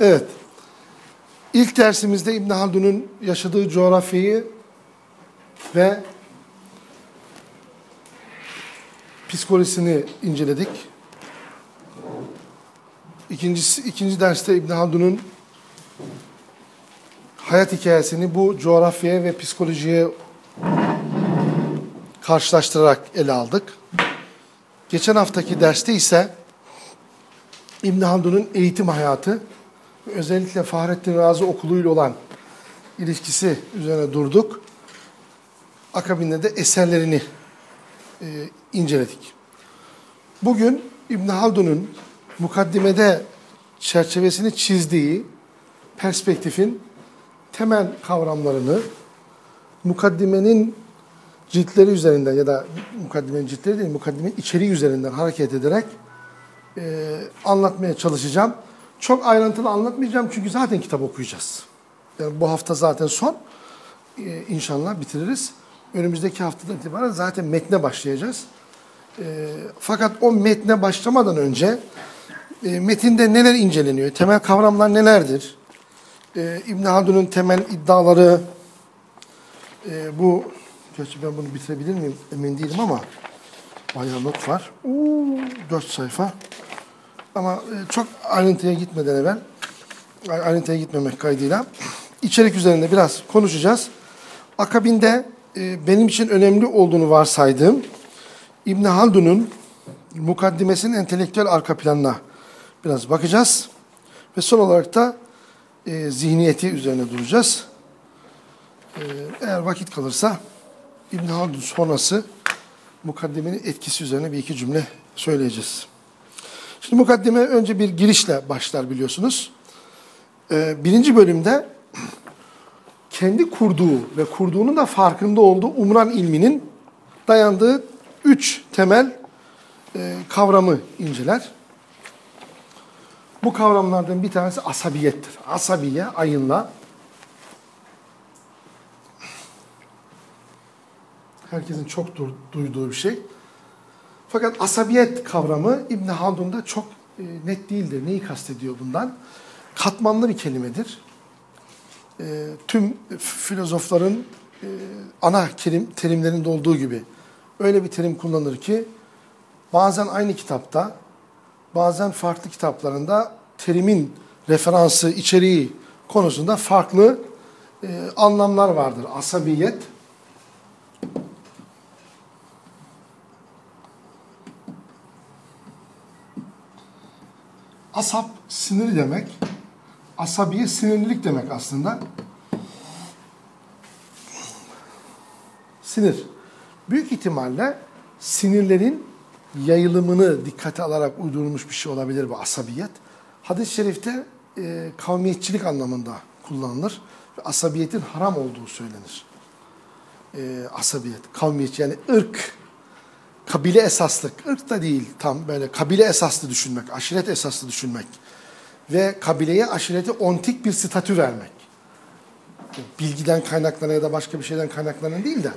Evet. İlk dersimizde İbn Haldun'un yaşadığı coğrafyayı ve psikolojisini inceledik. İkincisi, ikinci derste İbn Haldun'un hayat hikayesini bu coğrafyaya ve psikolojiye karşılaştırarak ele aldık. Geçen haftaki derste ise İbn Haldun'un eğitim hayatı özellikle Fahrettin Razi okuluyla olan ilişkisi üzerine durduk. Akabinde de eserlerini e, inceledik. Bugün İbn Haldun'un mukaddimede çerçevesini çizdiği perspektifin temel kavramlarını mukaddimenin ciltleri üzerinden ya da mukaddimenin ciltleri değil, mukaddimenin içeriği üzerinden hareket ederek e, anlatmaya çalışacağım. Çok ayrıntılı anlatmayacağım çünkü zaten kitap okuyacağız. Yani bu hafta zaten son. Ee, inşallah bitiririz. Önümüzdeki haftadan itibaren zaten metne başlayacağız. E, fakat o metne başlamadan önce e, metinde neler inceleniyor, temel kavramlar nelerdir? E, İbn Haldun'un temel iddiaları, e, bu, gerçi ben bunu bitirebilir miyim emin değilim ama bayağı not var. Uuu, dört sayfa. Ama e, çok ayrıntıya gitmeden evvel, ayrıntıya gitmemek kaydıyla içerik üzerinde biraz konuşacağız. Akabinde e, benim için önemli olduğunu varsaydığım İbn Haldun'un mukaddimesinin entelektüel arka planına biraz bakacağız. Ve son olarak da e, zihniyeti üzerine duracağız. E, eğer vakit kalırsa İbn Haldun sonrası mukaddimenin etkisi üzerine bir iki cümle söyleyeceğiz. Şimdi mukaddime önce bir girişle başlar biliyorsunuz. Ee, birinci bölümde kendi kurduğu ve kurduğunun da farkında olduğu umran ilminin dayandığı üç temel e, kavramı inceler. Bu kavramlardan bir tanesi asabiyettir. Asabiye, ayınla. Herkesin çok duyduğu bir şey. Fakat asabiyet kavramı İbn Haldun'da çok e, net değildir. Neyi kastediyor bundan? Katmanlı bir kelimedir. E, tüm filozofların e, ana kelim, terimlerinde olduğu gibi öyle bir terim kullanır ki bazen aynı kitapta, bazen farklı kitaplarında terimin referansı, içeriği konusunda farklı e, anlamlar vardır. Asabiyet Asap sinir demek. Asabiye sinirlilik demek aslında. Sinir. Büyük ihtimalle sinirlerin yayılımını dikkate alarak uydurulmuş bir şey olabilir bu asabiyet. Hadis-i şerifte e, kavmiyetçilik anlamında kullanılır. Ve asabiyetin haram olduğu söylenir. E, asabiyet, kavmiyetçi yani ırk kabile esaslı, ırk da değil tam böyle kabile esaslı düşünmek, aşiret esaslı düşünmek ve kabileye aşirete ontik bir statü vermek. Bilgiden kaynaklanan ya da başka bir şeyden kaynaklanan değil de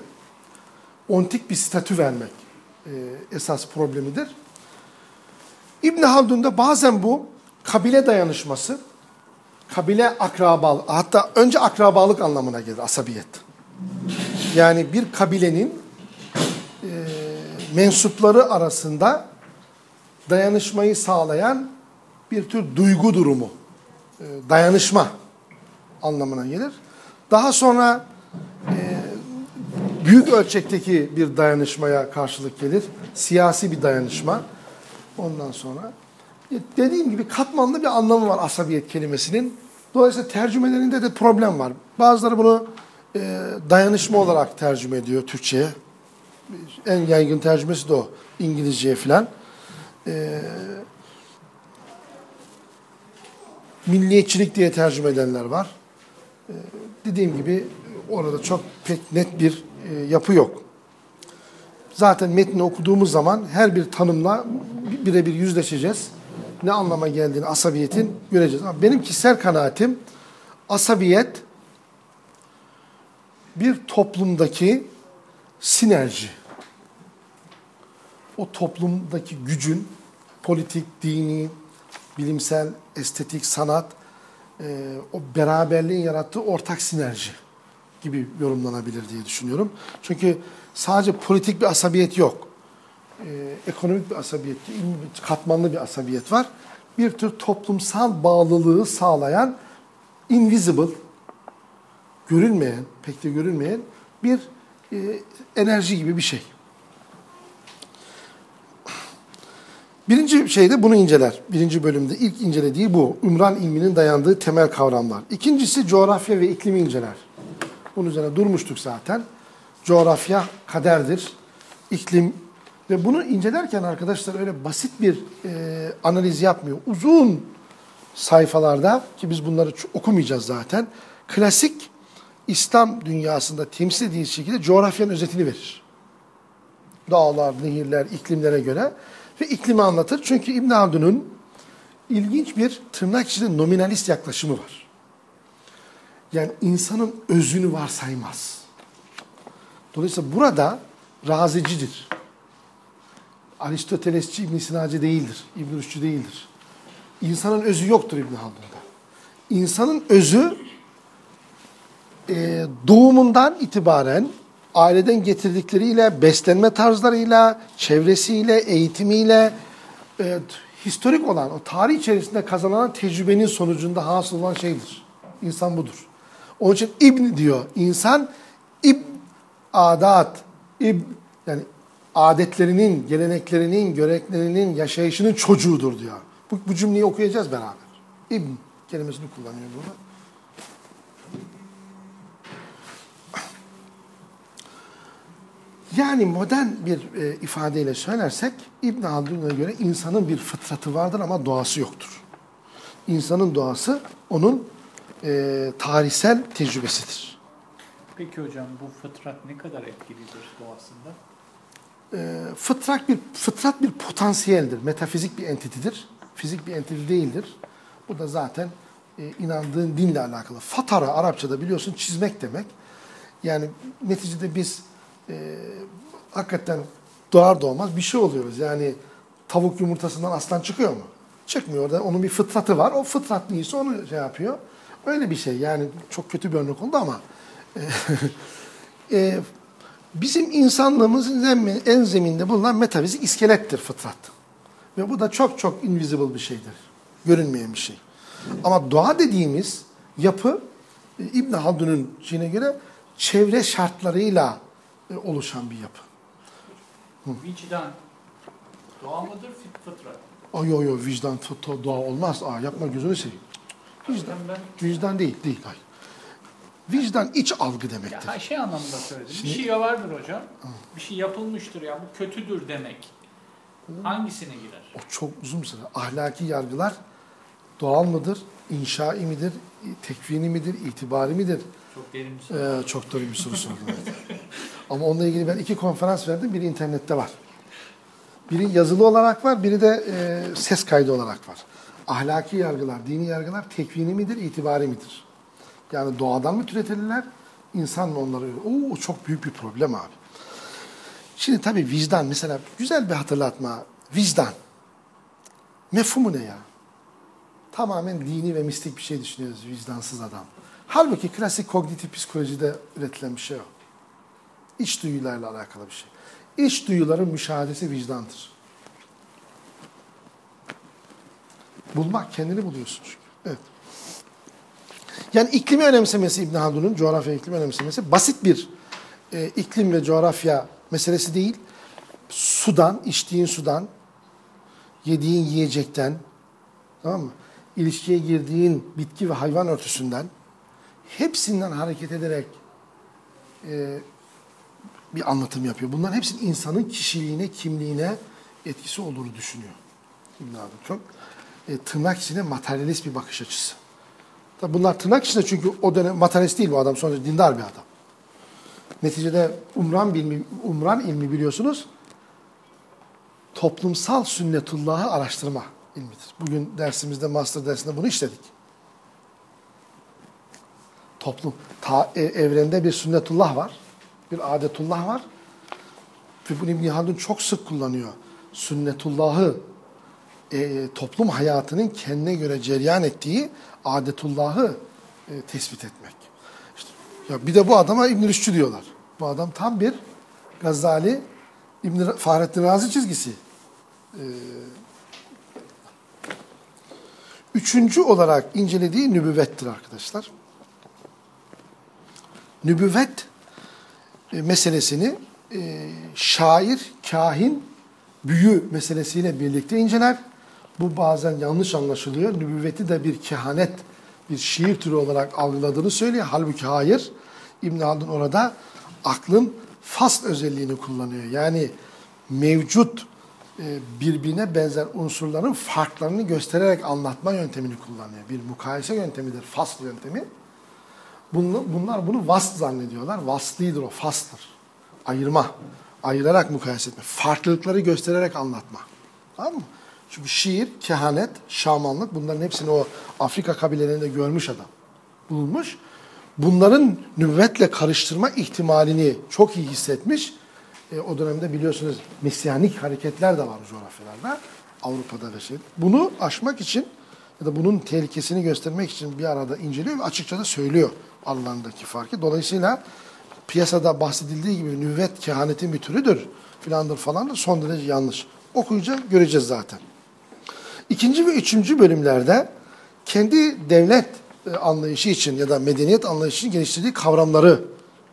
ontik bir statü vermek e, esas problemidir. İbn Haldun'da bazen bu kabile dayanışması, kabile akrabalık, hatta önce akrabalık anlamına gelir asabiyet. Yani bir kabilenin mensupları arasında dayanışmayı sağlayan bir tür duygu durumu, e, dayanışma anlamına gelir. Daha sonra e, büyük ölçekteki bir dayanışmaya karşılık gelir. Siyasi bir dayanışma. Ondan sonra e, dediğim gibi katmanlı bir anlamı var asabiyet kelimesinin. Dolayısıyla tercümelerinde de problem var. Bazıları bunu dayanışma olarak tercüme ediyor Türkçe'ye en yaygın tercümesi de o. İngilizceye filan. Ee, milliyetçilik diye tercüme edenler var. Ee, dediğim gibi orada çok pek net bir e, yapı yok. Zaten metni okuduğumuz zaman her bir tanımla birebir yüzleşeceğiz. Ne anlama geldiğini asabiyetin göreceğiz. Ama benim kişisel kanaatim asabiyet bir toplumdaki sinerji o toplumdaki gücün politik, dini, bilimsel, estetik, sanat e, o beraberliğin yarattığı ortak sinerji gibi yorumlanabilir diye düşünüyorum. Çünkü sadece politik bir asabiyet yok. E, ekonomik bir asabiyet, katmanlı bir asabiyet var. Bir tür toplumsal bağlılığı sağlayan invisible, görünmeyen, pek de görünmeyen bir e, enerji gibi bir şey. Birinci şeyde bunu inceler. Birinci bölümde ilk incelediği bu. Ümran ilminin dayandığı temel kavramlar. İkincisi coğrafya ve iklimi inceler. Bunun üzerine durmuştuk zaten. Coğrafya kaderdir. İklim ve bunu incelerken arkadaşlar öyle basit bir e, analiz yapmıyor. Uzun sayfalarda ki biz bunları okumayacağız zaten. Klasik İslam dünyasında temsil edildiği şekilde coğrafyanın özetini verir. Dağlar, nehirler, iklimlere göre ve iklimi anlatır. Çünkü İbn Haldun'un ilginç bir tırnak içinde nominalist yaklaşımı var. Yani insanın özünü varsaymaz. Dolayısıyla burada razicidir. Aristotelesçi İbn Sinacı değildir. İbn Rüşdü değildir. İnsanın özü yoktur İbn Haldun'da. İnsanın özü e, doğumundan itibaren aileden getirdikleriyle, beslenme tarzlarıyla, çevresiyle, eğitimiyle, e, historik olan, o tarih içerisinde kazanılan tecrübenin sonucunda hasıl olan şeydir. İnsan budur. Onun için İbn diyor. İnsan İb adat, İb yani adetlerinin, geleneklerinin, göreklerinin, yaşayışının çocuğudur diyor. Bu, bu cümleyi okuyacağız beraber. İbn kelimesini kullanıyor burada. Yani modern bir e, ifadeyle söylersek İbn Haldun'a göre insanın bir fıtratı vardır ama doğası yoktur. İnsanın doğası onun e, tarihsel tecrübesidir. Peki hocam bu fıtrat ne kadar etkilidir doğasında? E, fıtrat bir fıtrat bir potansiyeldir. Metafizik bir entitidir. Fizik bir entiti değildir. Bu da zaten e, inandığın dinle alakalı. Fatara Arapçada biliyorsun çizmek demek. Yani neticede biz e, hakikaten doğar doğmaz bir şey oluyoruz. Yani tavuk yumurtasından aslan çıkıyor mu? Çıkmıyor. Orada onun bir fıtratı var. O fıtrat neyse onu şey yapıyor. Öyle bir şey. Yani çok kötü bir örnek oldu ama e, bizim insanlığımızın en zeminde bulunan metafizik iskelettir fıtrat. Ve bu da çok çok invisible bir şeydir. Görünmeyen bir şey. Ama doğa dediğimiz yapı e, İbn Haldun'un şeyine göre çevre şartlarıyla e, oluşan bir yapı. Vicdan doğa mıdır fıtrat? Ay yo yo vicdan fıtrat doğa olmaz. Aa yapma gözünü seveyim. Vicdan, ben... vicdan değil, değil. Hayır. Vicdan iç algı demektir. Ya şey anlamında söyledim. Şimdi... Bir şey vardır hocam. Bir şey yapılmıştır ya bu kötüdür demek. Hangisine girer? O çok uzun süre. Ahlaki yargılar doğal mıdır, inşai midir, tekvini midir, itibari midir? Çok derin bir soru. Ee, çok derin bir soru sordum. Ama onunla ilgili ben iki konferans verdim. Biri internette var. Biri yazılı olarak var, biri de e, ses kaydı olarak var. Ahlaki yargılar, dini yargılar tekvini midir, itibari midir? Yani doğadan mı türetilirler, insan mı onları? Oo, çok büyük bir problem abi. Şimdi tabii vicdan mesela güzel bir hatırlatma. Vicdan. Mefhumu ne ya? Tamamen dini ve mistik bir şey düşünüyoruz vicdansız adam. Halbuki klasik kognitif psikolojide üretilen bir şey o. İç duyularla alakalı bir şey. İç duyuların müşahadesi vicdandır. Bulmak, kendini buluyorsun çünkü. Evet. Yani iklimi önemsemesi İbn Haldun'un coğrafya iklimi önemsemesi basit bir e, iklim ve coğrafya meselesi değil. Sudan, içtiğin sudan, yediğin yiyecekten, tamam mı? İlişkiye girdiğin bitki ve hayvan örtüsünden, hepsinden hareket ederek e, bir anlatım yapıyor. Bunların hepsinin insanın kişiliğine, kimliğine etkisi olduğunu düşünüyor. İbn Haldun çok e, tırnak içinde materyalist bir bakış açısı. Tabi bunlar tırnak içinde çünkü o dönem materyalist değil bu adam sonuçta dindar bir adam. Neticede umran ilmi, umran ilmi biliyorsunuz toplumsal sünnetullahı araştırma ilmidir. Bugün dersimizde, master dersinde bunu işledik. Toplum, ta, e, evrende bir sünnetullah var, bir adetullah var. Ve bunu İbn Haldun çok sık kullanıyor. Sünnetullahı e, toplum hayatının kendine göre cereyan ettiği adetullahı e, tespit etmek. İşte, ya bir de bu adama İbn Rüşdü diyorlar. Bu adam tam bir Gazali İbn Fahrettin Razi çizgisi. Ee, üçüncü olarak incelediği nübüvvettir arkadaşlar. Nübüvvet e, meselesini e, şair, kahin, büyü meselesiyle birlikte inceler. Bu bazen yanlış anlaşılıyor. Nübüvveti de bir kehanet, bir şiir türü olarak algıladığını söylüyor. Halbuki hayır. İbn Haldun orada aklın fasl özelliğini kullanıyor. Yani mevcut e, birbirine benzer unsurların farklarını göstererek anlatma yöntemini kullanıyor. Bir mukayese yöntemidir, fasl yöntemi. Bunlar bunu vast zannediyorlar. Vastlidir o, fastır. Ayırma, ayırarak mukayese etme, farklılıkları göstererek anlatma. Tamam mı? Çünkü şiir, kehanet, şamanlık bunların hepsini o Afrika kabilelerinde görmüş adam. Bulunmuş. Bunların nübüvvetle karıştırma ihtimalini çok iyi hissetmiş. E, o dönemde biliyorsunuz Mesyanik hareketler de var coğrafyalarda. Avrupa'da ve şey. Bunu aşmak için ya da bunun tehlikesini göstermek için bir arada inceliyor ve açıkça da söylüyor aralarındaki farkı. Dolayısıyla piyasada bahsedildiği gibi nüvvet kehanetin bir türüdür filandır falan da son derece yanlış. Okuyunca göreceğiz zaten. İkinci ve üçüncü bölümlerde kendi devlet e, anlayışı için ya da medeniyet anlayışı için geliştirdiği kavramları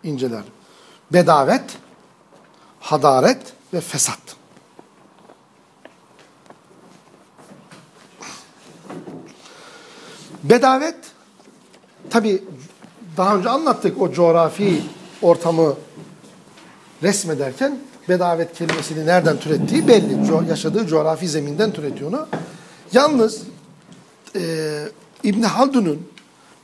inceler. Bedavet, hadaret ve fesat. Bedavet, tabi daha önce anlattık o coğrafi ortamı resmederken bedavet kelimesini nereden türettiği belli. Co yaşadığı coğrafi zeminden türetiyor onu. Yalnız e, İbni Haldun'un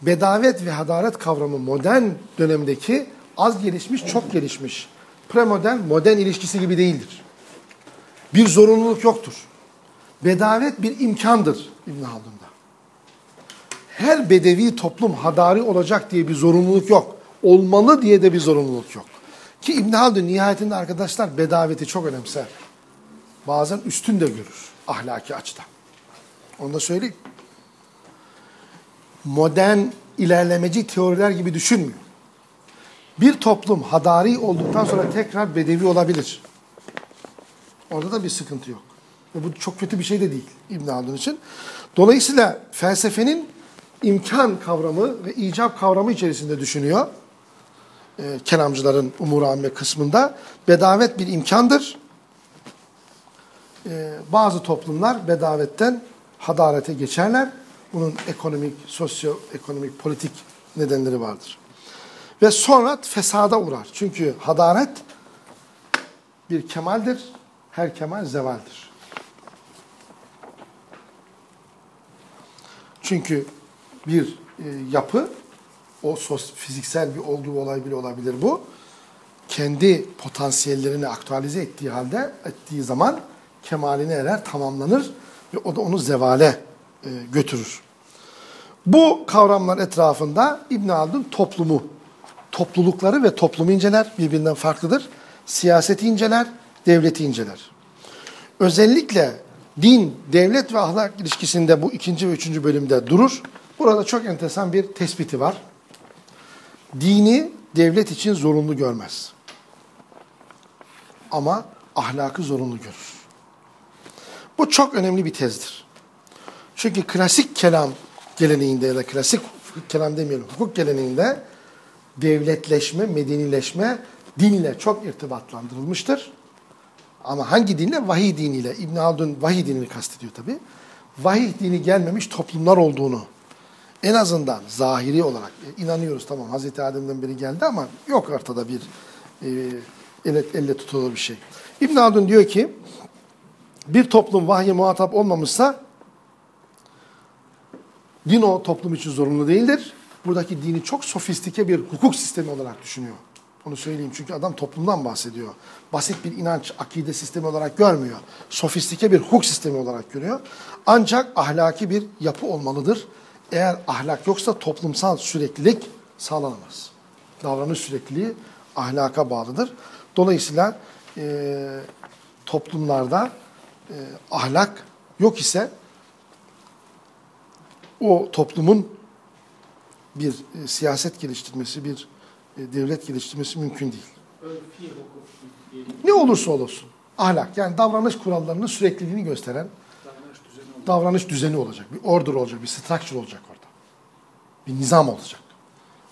bedavet ve hadaret kavramı modern dönemdeki az gelişmiş, çok gelişmiş, premodern, modern ilişkisi gibi değildir. Bir zorunluluk yoktur. Bedavet bir imkandır İbn Haldun'da. Her bedevi toplum hadari olacak diye bir zorunluluk yok. Olmalı diye de bir zorunluluk yok. Ki İbn Haldun nihayetinde arkadaşlar bedaveti çok önemser. Bazen üstün de görür ahlaki açıdan. Onu da söyleyeyim modern ilerlemeci teoriler gibi düşünmüyor. Bir toplum hadari olduktan sonra tekrar bedevi olabilir. Orada da bir sıkıntı yok. Ve bu çok kötü bir şey de değil İbn Haldun için. Dolayısıyla felsefenin imkan kavramı ve icap kavramı içerisinde düşünüyor. E, kelamcıların umur amme kısmında. Bedavet bir imkandır. E, bazı toplumlar bedavetten hadarete geçerler. Bunun ekonomik, sosyoekonomik, politik nedenleri vardır. Ve sonra fesada uğrar. Çünkü hadaret bir kemaldir. Her kemal zevaldir. Çünkü bir e, yapı, o sos, fiziksel bir olgu olay bile olabilir bu. Kendi potansiyellerini aktualize ettiği halde, ettiği zaman kemaline erer, tamamlanır ve o da onu zevale e, götürür. Bu kavramlar etrafında İbn Haldun toplumu, toplulukları ve toplumu inceler. Birbirinden farklıdır. Siyaseti inceler, devleti inceler. Özellikle din, devlet ve ahlak ilişkisinde bu ikinci ve üçüncü bölümde durur. Burada çok enteresan bir tespiti var. Dini devlet için zorunlu görmez. Ama ahlakı zorunlu görür. Bu çok önemli bir tezdir. Çünkü klasik kelam geleneğinde ya da klasik kelam demeyelim, hukuk geleneğinde devletleşme, medenileşme dinle çok irtibatlandırılmıştır. Ama hangi dinle? Vahiy diniyle. İbn Haldun vahiy dinini kastediyor tabi. Vahiy dini gelmemiş toplumlar olduğunu en azından zahiri olarak e, inanıyoruz tamam Hazreti Adem'den beri geldi ama yok ortada bir e, elle, elle tutulur bir şey. İbn Haldun diyor ki bir toplum vahye muhatap olmamışsa din o toplum için zorunlu değildir. Buradaki dini çok sofistike bir hukuk sistemi olarak düşünüyor. Onu söyleyeyim çünkü adam toplumdan bahsediyor. Basit bir inanç, akide sistemi olarak görmüyor. Sofistike bir hukuk sistemi olarak görüyor. Ancak ahlaki bir yapı olmalıdır. Eğer ahlak yoksa toplumsal süreklilik sağlanamaz. Davranış sürekliliği ahlaka bağlıdır. Dolayısıyla e, toplumlarda e, ahlak yok ise o toplumun bir e, siyaset geliştirmesi, bir e, devlet geliştirmesi mümkün değil. Ne olursa olsun. Ahlak yani davranış kurallarının sürekliliğini gösteren Davranış düzeni olacak. Bir order olacak, bir structure olacak orada. Bir nizam olacak.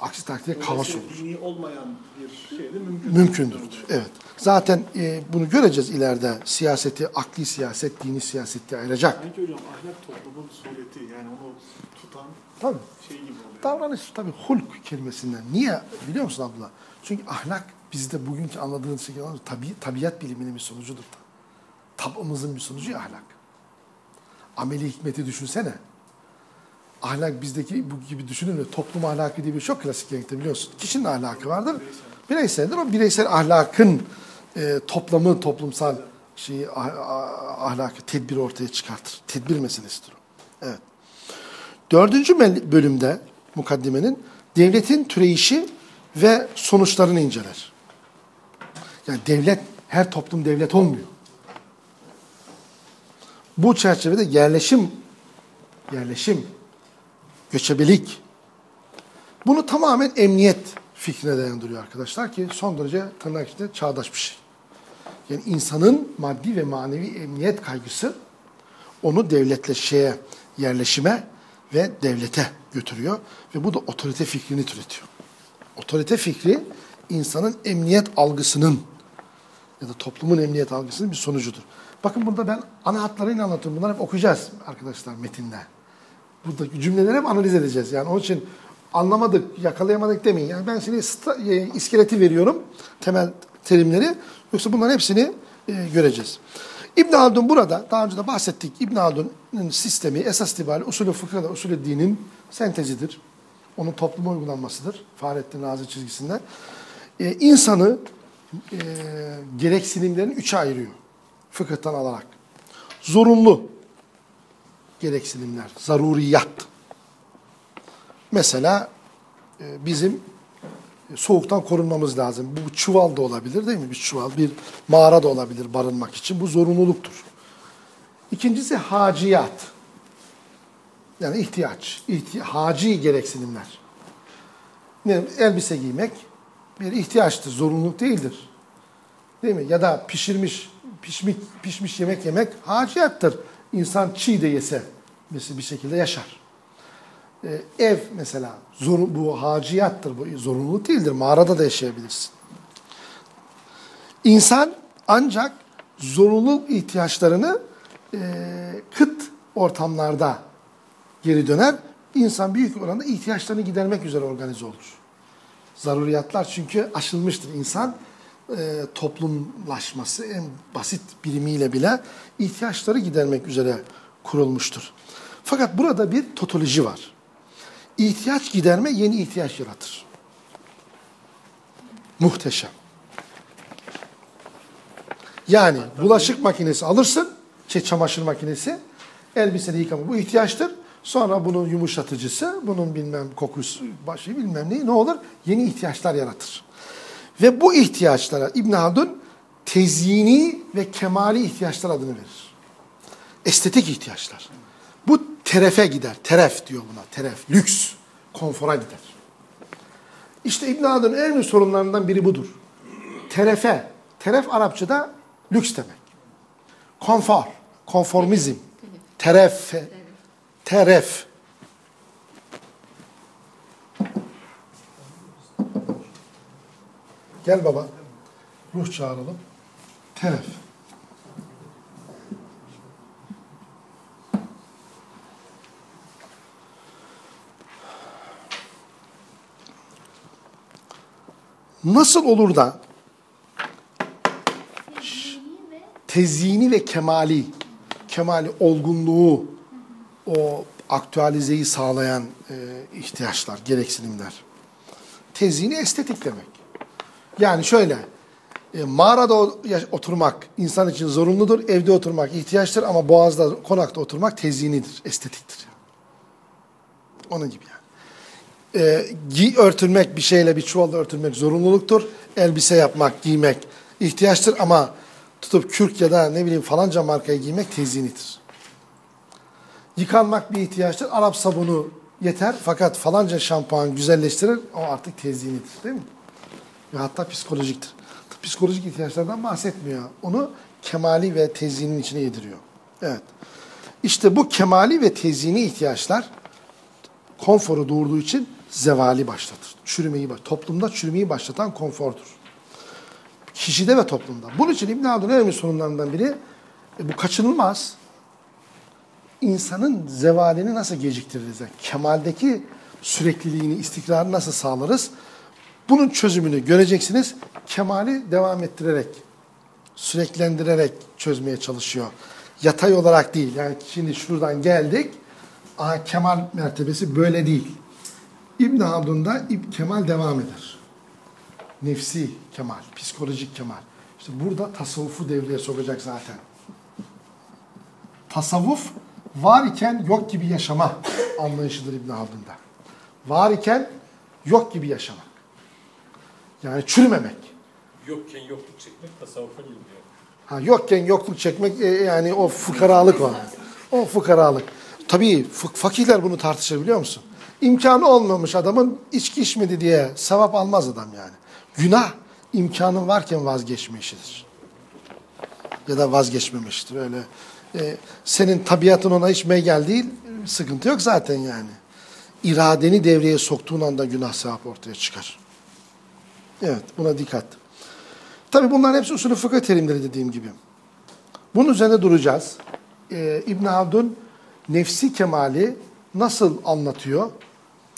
Aksi takdirde kaos olur. Dini olmayan bir şey de mümkün. Mümkündür. Evet. Zaten e, bunu göreceğiz ileride. Siyaseti, akli siyaset, dini siyaset diye ayıracak. Sanki hocam ahlak toplumun sureti yani onu tutan Tabii. şey gibi oluyor. Davranış tabii hulk kelimesinden. Niye biliyor musun abla? Çünkü ahlak bizde bugünkü anladığımız şekilde tabi, tabiat biliminin bir sonucudur. Tabımızın bir sonucu ya ahlak. Ameli hikmeti düşünsene. Ahlak bizdeki bu gibi düşünülür. Toplum ahlakı diye bir çok klasik renkte biliyorsun. Kişinin ahlakı vardır. Bireyseldir. O bireysel ahlakın e, toplamı toplumsal şeyi ah- ah- ahlakı, tedbir ortaya çıkartır. Tedbir meselesidir o. Evet. Dördüncü bölümde mukaddimenin devletin türeyişi ve sonuçlarını inceler. Yani devlet, her toplum devlet olmuyor. Bu çerçevede yerleşim, yerleşim, göçebelik, bunu tamamen emniyet fikrine dayandırıyor arkadaşlar ki son derece tırnak içinde çağdaş bir şey. Yani insanın maddi ve manevi emniyet kaygısı onu devletleşmeye, yerleşime ve devlete götürüyor. Ve bu da otorite fikrini türetiyor. Otorite fikri insanın emniyet algısının ya da toplumun emniyet algısının bir sonucudur. Bakın burada ben ana hatlarıyla anlatıyorum. Bunları hep okuyacağız arkadaşlar metinde. Buradaki cümleleri hep analiz edeceğiz. Yani onun için anlamadık, yakalayamadık demeyin. Yani ben sta- e, iskeleti veriyorum, temel terimleri. Yoksa bunların hepsini e, göreceğiz. İbn Haldun burada, daha önce de bahsettik. İbn Haldun'un sistemi esas itibariyle usulü fıkıh ve usulü dinin sentezidir. Onun topluma uygulanmasıdır. Fahrettin Razi çizgisinde. E, insanı e, gereksinimlerini üçe ayırıyor. Fıkıhtan alarak. Zorunlu gereksinimler, zaruriyat. Mesela e, bizim soğuktan korunmamız lazım. Bu çuval da olabilir değil mi? Bir çuval, bir mağara da olabilir barınmak için. Bu zorunluluktur. İkincisi haciyat. Yani ihtiyaç, ihti haci gereksinimler. Ne, elbise giymek bir ihtiyaçtır, zorunluluk değildir. Değil mi? Ya da pişirmiş, pişmiş, pişmiş yemek yemek haciyattır. İnsan çiğ de yese mesela bir şekilde yaşar. Ee, ev mesela zor, bu haciyattır, bu zorunluluk değildir. Mağarada da yaşayabilirsin. İnsan ancak zorunluluk ihtiyaçlarını e, kıt ortamlarda geri döner. İnsan büyük oranda ihtiyaçlarını gidermek üzere organize olur. Zaruriyatlar çünkü aşılmıştır. İnsan e, toplumlaşması en basit birimiyle bile ihtiyaçları gidermek üzere kurulmuştur. Fakat burada bir totoloji var. İhtiyaç giderme yeni ihtiyaç yaratır. Muhteşem. Yani bulaşık makinesi alırsın, şey, çamaşır makinesi, elbiseni yıkama bu ihtiyaçtır. Sonra bunun yumuşatıcısı, bunun bilmem kokusu, başı bilmem neyi ne olur? Yeni ihtiyaçlar yaratır. Ve bu ihtiyaçlara İbn Haldun tezyini ve kemali ihtiyaçlar adını verir. Estetik ihtiyaçlar. Bu terefe gider. Teref diyor buna. Teref. Lüks. Konfora gider. İşte İbn Haldun'un en büyük sorunlarından biri budur. Terefe. Teref Arapçada lüks demek. Konfor. Konformizm. Terefe. Teref. Gel baba. Ruh çağıralım. Teref. Nasıl olur da tezyini ve kemali, kemali olgunluğu, o aktüalizeyi sağlayan e, ihtiyaçlar, gereksinimler. Tezyini estetik demek. Yani şöyle, e, mağarada oturmak insan için zorunludur, evde oturmak ihtiyaçtır ama boğazda, konakta oturmak tezyinidir, estetiktir. Onun gibi yani. E, giy, örtülmek bir şeyle bir çuvalla örtülmek zorunluluktur. Elbise yapmak, giymek ihtiyaçtır ama tutup kürk ya da ne bileyim falanca markayı giymek tezyinidir. Yıkanmak bir ihtiyaçtır. Arap sabunu yeter fakat falanca şampuan güzelleştirir. O artık tezyiğinidir değil mi? Ve hatta psikolojiktir. Psikolojik ihtiyaçlardan bahsetmiyor. Onu kemali ve tezyinin içine yediriyor. Evet. İşte bu kemali ve tezyini ihtiyaçlar konforu doğurduğu için zevali başlatır. Çürümeyi, toplumda çürümeyi başlatan konfordur. Kişide ve toplumda. Bunun için İbn Haldun'un en önemli sorunlarından biri e, bu kaçınılmaz. İnsanın zevalini nasıl geciktiririz? Yani kemaldeki sürekliliğini, istikrarını nasıl sağlarız? Bunun çözümünü göreceksiniz. Kemali devam ettirerek, süreklendirerek çözmeye çalışıyor. Yatay olarak değil. Yani şimdi şuradan geldik. Aha, kemal mertebesi böyle değil. İbn Haldun'da İb kemal devam eder. Nefsi kemal, psikolojik kemal. İşte burada tasavvufu devreye sokacak zaten. Tasavvuf var iken yok gibi yaşama anlayışıdır İbn Haldun'da. Var iken yok gibi yaşamak. Yani çürümemek. Yokken yokluk çekmek tasavvufa giriyor. Ha, yokken yokluk çekmek e, yani o fukaralık o. O fukaralık. Tabii fakirler bunu tartışır biliyor musun? İmkanı olmamış adamın içki içmedi diye sevap almaz adam yani. Günah imkanın varken vazgeçme işidir. Ya da vazgeçmemiştir öyle. E, senin tabiatın ona hiç meygel değil, sıkıntı yok zaten yani. İradeni devreye soktuğun anda günah sevap ortaya çıkar. Evet buna dikkat. Tabii bunların hepsi usulü fıkıh terimleri dediğim gibi. Bunun üzerine duracağız. Ee, İbn Haldun nefsi kemali nasıl anlatıyor?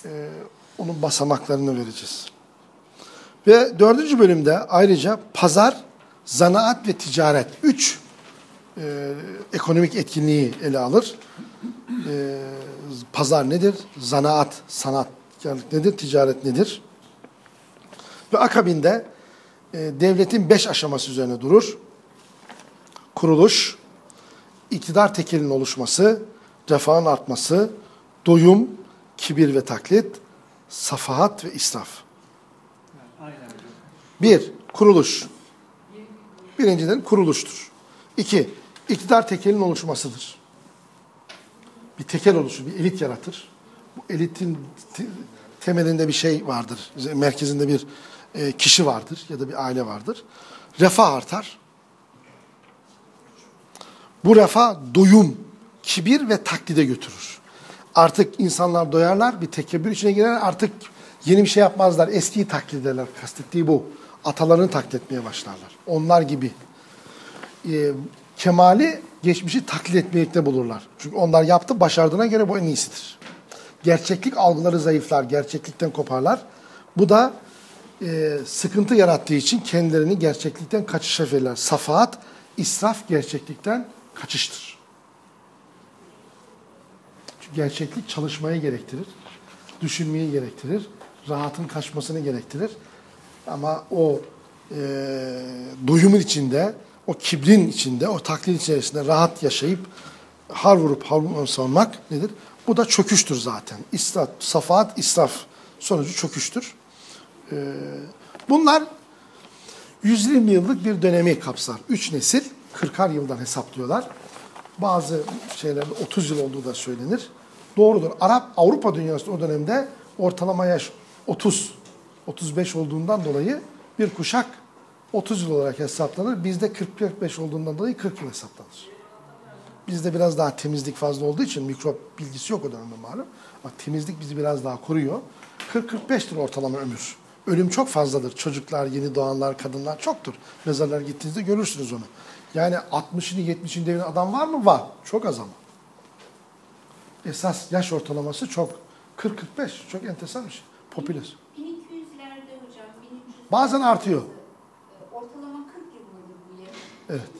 Ee, onun basamaklarını vereceğiz. Ve dördüncü bölümde ayrıca pazar, zanaat ve ticaret. Üç e, ekonomik etkinliği ele alır. E, pazar nedir? Zanaat, sanat nedir? Ticaret nedir? Ve akabinde e, devletin beş aşaması üzerine durur. Kuruluş, iktidar tekelinin oluşması, refahın artması, doyum, kibir ve taklit, safahat ve israf. Bir, kuruluş. Birinciden kuruluştur. İki, iktidar tekelinin oluşmasıdır. Bir tekel oluşur, bir elit yaratır. Bu elitin temelinde bir şey vardır. Merkezinde bir e, kişi vardır ya da bir aile vardır. Refah artar. Bu refah doyum, kibir ve taklide götürür. Artık insanlar doyarlar, bir tekebbür içine girer, artık yeni bir şey yapmazlar. Eskiyi taklit ederler. Kastettiği bu. Atalarını taklit etmeye başlarlar. Onlar gibi. E, kemali, geçmişi taklit etmekte bulurlar. Çünkü onlar yaptı, başardığına göre bu en iyisidir. Gerçeklik algıları zayıflar, gerçeklikten koparlar. Bu da e, sıkıntı yarattığı için kendilerini gerçeklikten kaçışa verirler. Safahat, israf gerçeklikten kaçıştır. Çünkü gerçeklik çalışmayı gerektirir, düşünmeyi gerektirir, rahatın kaçmasını gerektirir. Ama o e, doyumun içinde, o kibrin içinde, o taklit içerisinde rahat yaşayıp har vurup har savunmak nedir? Bu da çöküştür zaten. İsraf, safahat, israf sonucu çöküştür. Ee, bunlar 120 yıllık bir dönemi kapsar. Üç nesil 40'ar yıldan hesaplıyorlar. Bazı şeylerde 30 yıl olduğu da söylenir. Doğrudur. Arap, Avrupa dünyası o dönemde ortalama yaş 30, 35 olduğundan dolayı bir kuşak 30 yıl olarak hesaplanır. Bizde 40-45 olduğundan dolayı 40 yıl hesaplanır. Bizde biraz daha temizlik fazla olduğu için mikrop bilgisi yok o dönemde malum. Ama temizlik bizi biraz daha koruyor. 40-45'tir ortalama ömür. Ölüm çok fazladır. Çocuklar, yeni doğanlar, kadınlar çoktur. Mezarlara gittiğinizde görürsünüz onu. Yani 60'ını 70'ini deviren adam var mı? Var. Çok az ama. Esas yaş ortalaması çok. 40-45. Çok enteresan bir şey. Popüler. 1200'lerde hocam. 1300 Bazen artıyor. Ortalama 40 yıl? Evet.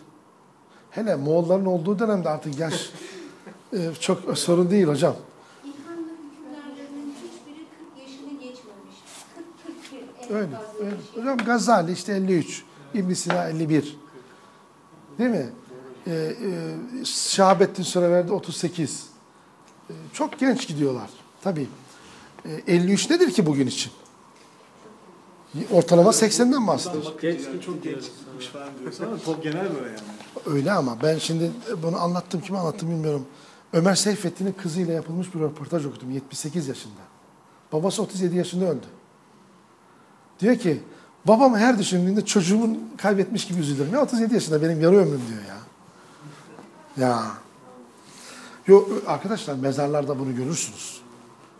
Hele Moğolların olduğu dönemde artık yaş e, çok sorun değil hocam. Öyle, öyle. Hocam Gazali işte 53, İbn Sina 51. Değil mi? Ee, e, Şahabettin Süreverdi 38. Ee, çok genç gidiyorlar. Tabii. Ee, 53 nedir ki bugün için? Ortalama 80'den bahsediyoruz. Bakınca yani çok gençmiş falan diyorsun ama top genel böyle yani. Öyle ama ben şimdi bunu anlattım kime anlattım bilmiyorum. Ömer Seyfettin'in kızıyla yapılmış bir röportaj okudum 78 yaşında. Babası 37 yaşında öldü. Diyor ki babam her düşündüğünde çocuğumun kaybetmiş gibi üzülürüm. Ya 37 yaşında benim yarı ömrüm diyor ya. Ya. Yo, arkadaşlar mezarlarda bunu görürsünüz.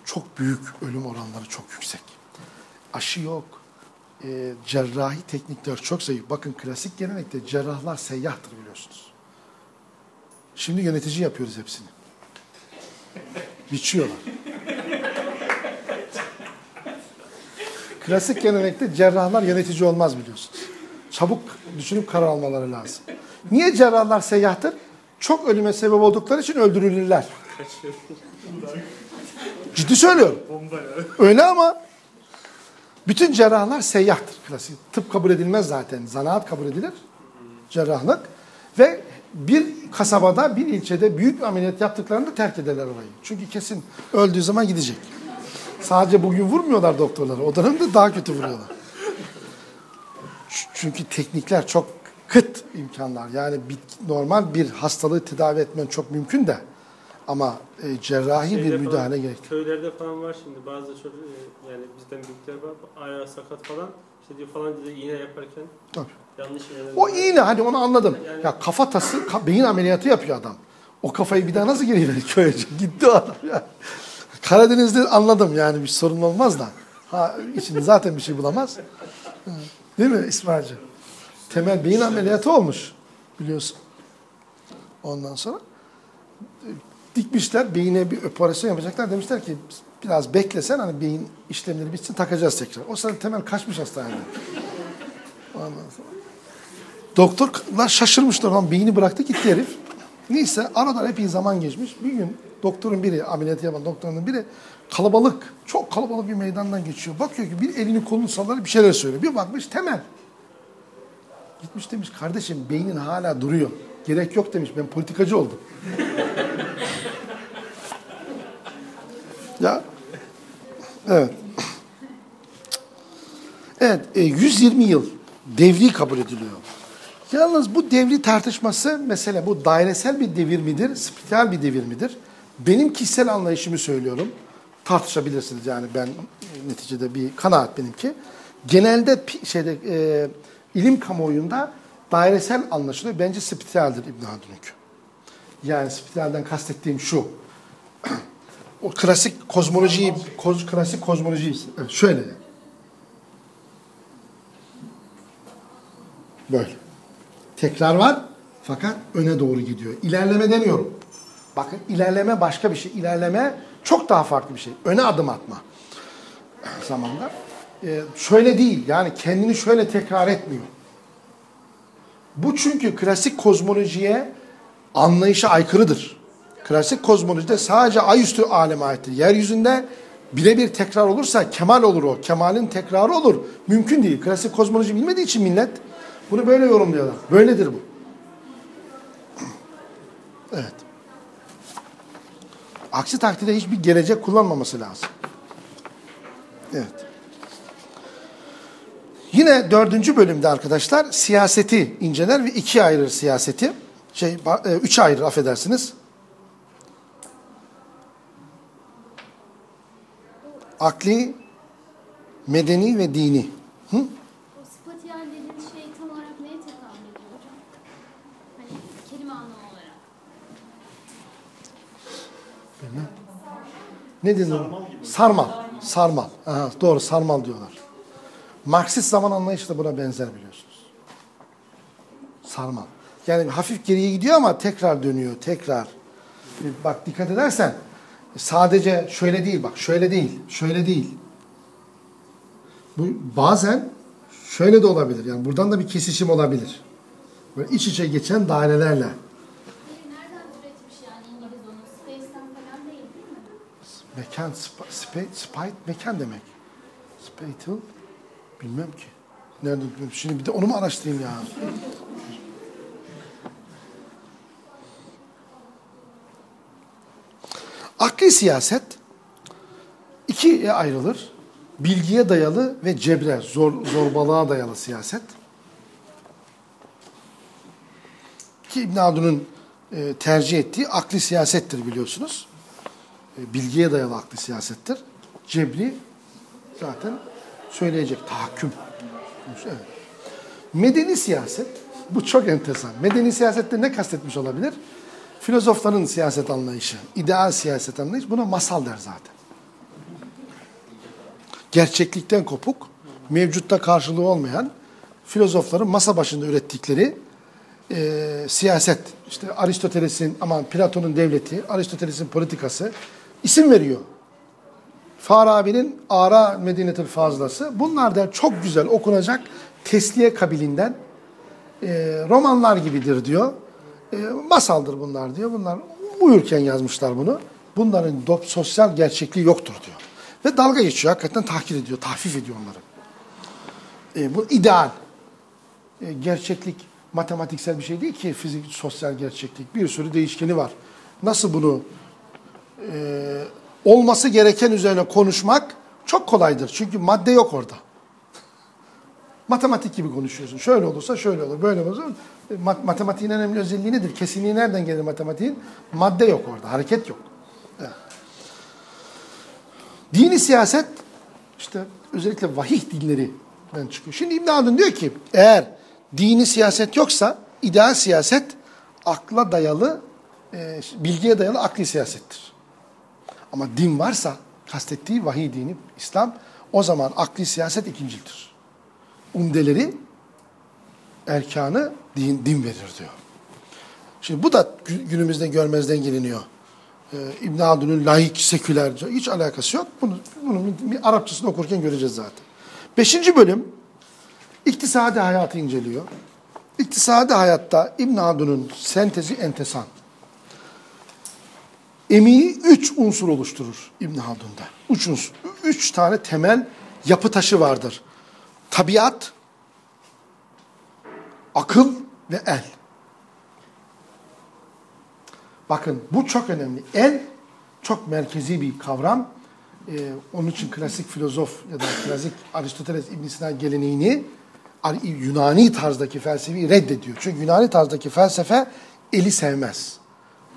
Çok büyük ölüm oranları çok yüksek. Aşı yok. E, cerrahi teknikler çok zayıf. Bakın klasik gelenekte cerrahlar seyyahtır biliyorsunuz. Şimdi yönetici yapıyoruz hepsini. Biçiyorlar. Klasik gelenekte cerrahlar yönetici olmaz biliyorsunuz. Çabuk düşünüp karar almaları lazım. Niye cerrahlar seyyahtır? Çok ölüme sebep oldukları için öldürülürler. Ciddi söylüyorum. Öyle ama bütün cerrahlar seyyahtır klasik. Tıp kabul edilmez zaten. Zanaat kabul edilir. Cerrahlık. Ve bir kasabada, bir ilçede büyük bir ameliyat yaptıklarında terk ederler orayı. Çünkü kesin öldüğü zaman gidecek. Sadece bugün vurmuyorlar doktorları. O dönemde daha kötü vuruyorlar. Çünkü teknikler çok kıt imkanlar. Yani bit- normal bir hastalığı tedavi etmen çok mümkün de. Ama e, cerrahi bir Şeyde müdahale falan, gerektirir. Köylerde falan var şimdi bazı çocuk e, yani bizden büyükler var ayağı sakat falan işte diyor falan diye iğne yaparken Tabii. yanlış iğneler. O iğne hadi onu anladım. Yani- Ya kafatası, ka- beyin ameliyatı yapıyor adam. O kafayı bir daha nasıl geri verir köye? Gitti o adam ya. Karadeniz'de anladım yani bir sorun olmaz da. Ha, içinde zaten bir şey bulamaz. Değil mi İsmail'cim? Temel beyin ameliyatı olmuş biliyorsun. Ondan sonra e, dikmişler beyine bir operasyon yapacaklar. Demişler ki biraz beklesen hani beyin işlemleri bitsin takacağız tekrar. O sırada temel kaçmış hastaneden. Ondan. Doktorlar şaşırmışlar lan beyni bıraktı gitti herif. Neyse aradan epey zaman geçmiş. Bir gün doktorun biri, ameliyat yapan doktorun biri kalabalık, çok kalabalık bir meydandan geçiyor. Bakıyor ki bir elini kolunu sallar bir şeyler söylüyor. Bir bakmış temel. Gitmiş demiş kardeşim beynin hala duruyor. Gerek yok demiş ben politikacı oldum. ya evet. Evet, e, 120 yıl devri kabul ediliyor. Yalnız bu devri tartışması mesela bu dairesel bir devir midir, spiral bir devir midir? Benim kişisel anlayışımı söylüyorum. Tartışabilirsiniz yani ben neticede bir kanaat benimki. Genelde şeyde e, ilim kamuoyunda dairesel anlaşılıyor. Bence spiraldir İbn Haldun'unki. Yani spiralden kastettiğim şu. o klasik kozmolojiyi, koz, klasik kozmolojiyi, şöyle. Böyle. Tekrar var fakat öne doğru gidiyor. İlerleme demiyorum. Bakın ilerleme başka bir şey. İlerleme çok daha farklı bir şey. Öne adım atma zamanda. Ee, şöyle değil yani kendini şöyle tekrar etmiyor. Bu çünkü klasik kozmolojiye anlayışa aykırıdır. Klasik kozmolojide sadece ay üstü aleme aittir. Yeryüzünde birebir tekrar olursa kemal olur o. Kemalin tekrarı olur. Mümkün değil. Klasik kozmoloji bilmediği için millet bunu böyle yorumluyorlar. Böyledir bu. Evet. Aksi takdirde hiçbir gelecek kullanmaması lazım. Evet. Yine dördüncü bölümde arkadaşlar siyaseti inceler ve ikiye ayırır siyaseti. Şey, e, üçe ayırır affedersiniz. Akli, medeni ve dini. Hı? O spatiyal dediğiniz şey tam olarak neye tekabül ediyor hocam? Hani kelime anlamı olarak. Ne dedin? Sarmal. Sarmal. Aha, doğru sarmal diyorlar. Marksist zaman anlayışı da buna benzer biliyorsunuz. Sarmal. Yani hafif geriye gidiyor ama tekrar dönüyor, tekrar. Bak dikkat edersen sadece şöyle değil bak şöyle değil, şöyle değil. Bu bazen şöyle de olabilir. Yani buradan da bir kesişim olabilir. Böyle iç içe geçen dairelerle. Hayır, nereden türetmiş yani İngiliz onu? Space'ten falan değil değil mi? Mekan, sp spa- spite mekan demek. Spatal bilmem ki. Nerede şimdi bir de onu mu araştırayım ya? Akli siyaset ikiye ayrılır. Bilgiye dayalı ve cebre, zor, zorbalığa dayalı siyaset. Ki İbn Haldun'un e, tercih ettiği akli siyasettir biliyorsunuz. E, bilgiye dayalı akli siyasettir. Cebri zaten söyleyecek tahakküm. Evet. Medeni siyaset, bu çok enteresan. Medeni siyasette ne kastetmiş olabilir? Filozofların siyaset anlayışı, ideal siyaset anlayışı buna masal der zaten. Gerçeklikten kopuk, mevcutta karşılığı olmayan filozofların masa başında ürettikleri e, siyaset. İşte Aristoteles'in, aman Platon'un devleti, Aristoteles'in politikası isim veriyor. Farabi'nin Ara Medinetül Fazlası. Bunlar da çok güzel okunacak tesliye kabilinden e, romanlar gibidir diyor. E, masaldır bunlar diyor. Bunlar uyurken yazmışlar bunu. Bunların do- sosyal gerçekliği yoktur diyor. Ve dalga geçiyor. Hakikaten tahkir ediyor, tahfif ediyor onları. E, bu ideal. E, gerçeklik matematiksel bir şey değil ki fizik, sosyal gerçeklik. Bir sürü değişkeni var. Nasıl bunu e, olması gereken üzerine konuşmak çok kolaydır. Çünkü madde yok orada. Matematik gibi konuşuyorsun. Şöyle olursa şöyle olur, böyle olursa. Mat- matematiğin en önemli özelliği nedir? Kesinliği nereden gelir matematiğin? Madde yok orada, hareket yok. Dini siyaset, işte özellikle vahih dinlerinden çıkıyor. Şimdi İbn Haldun diyor ki, eğer dini siyaset yoksa, ideal siyaset akla dayalı, e, bilgiye dayalı akli siyasettir. Ama din varsa, kastettiği vahiy dini, İslam, o zaman akli siyaset ikincildir. Umdeleri, erkanı din, din verir diyor. Şimdi bu da gü- günümüzde görmezden geliniyor. Ee, İbn Haldun'un laik, seküler, hiç alakası yok. Bunu, bunun bir Arapçasını okurken göreceğiz zaten. Beşinci bölüm, iktisadi hayatı inceliyor. İktisadi hayatta İbn Haldun'un sentezi entesan. Emeği üç unsur oluşturur İbn Haldun'da. Üç unsur. Üç tane temel yapı taşı vardır. Tabiat, akıl ve el. Bakın bu çok önemli. El çok merkezi bir kavram. Ee, onun için klasik filozof ya da klasik Aristoteles İbn Sina geleneğini Yunani tarzdaki felsefeyi reddediyor. Çünkü Yunani tarzdaki felsefe eli sevmez.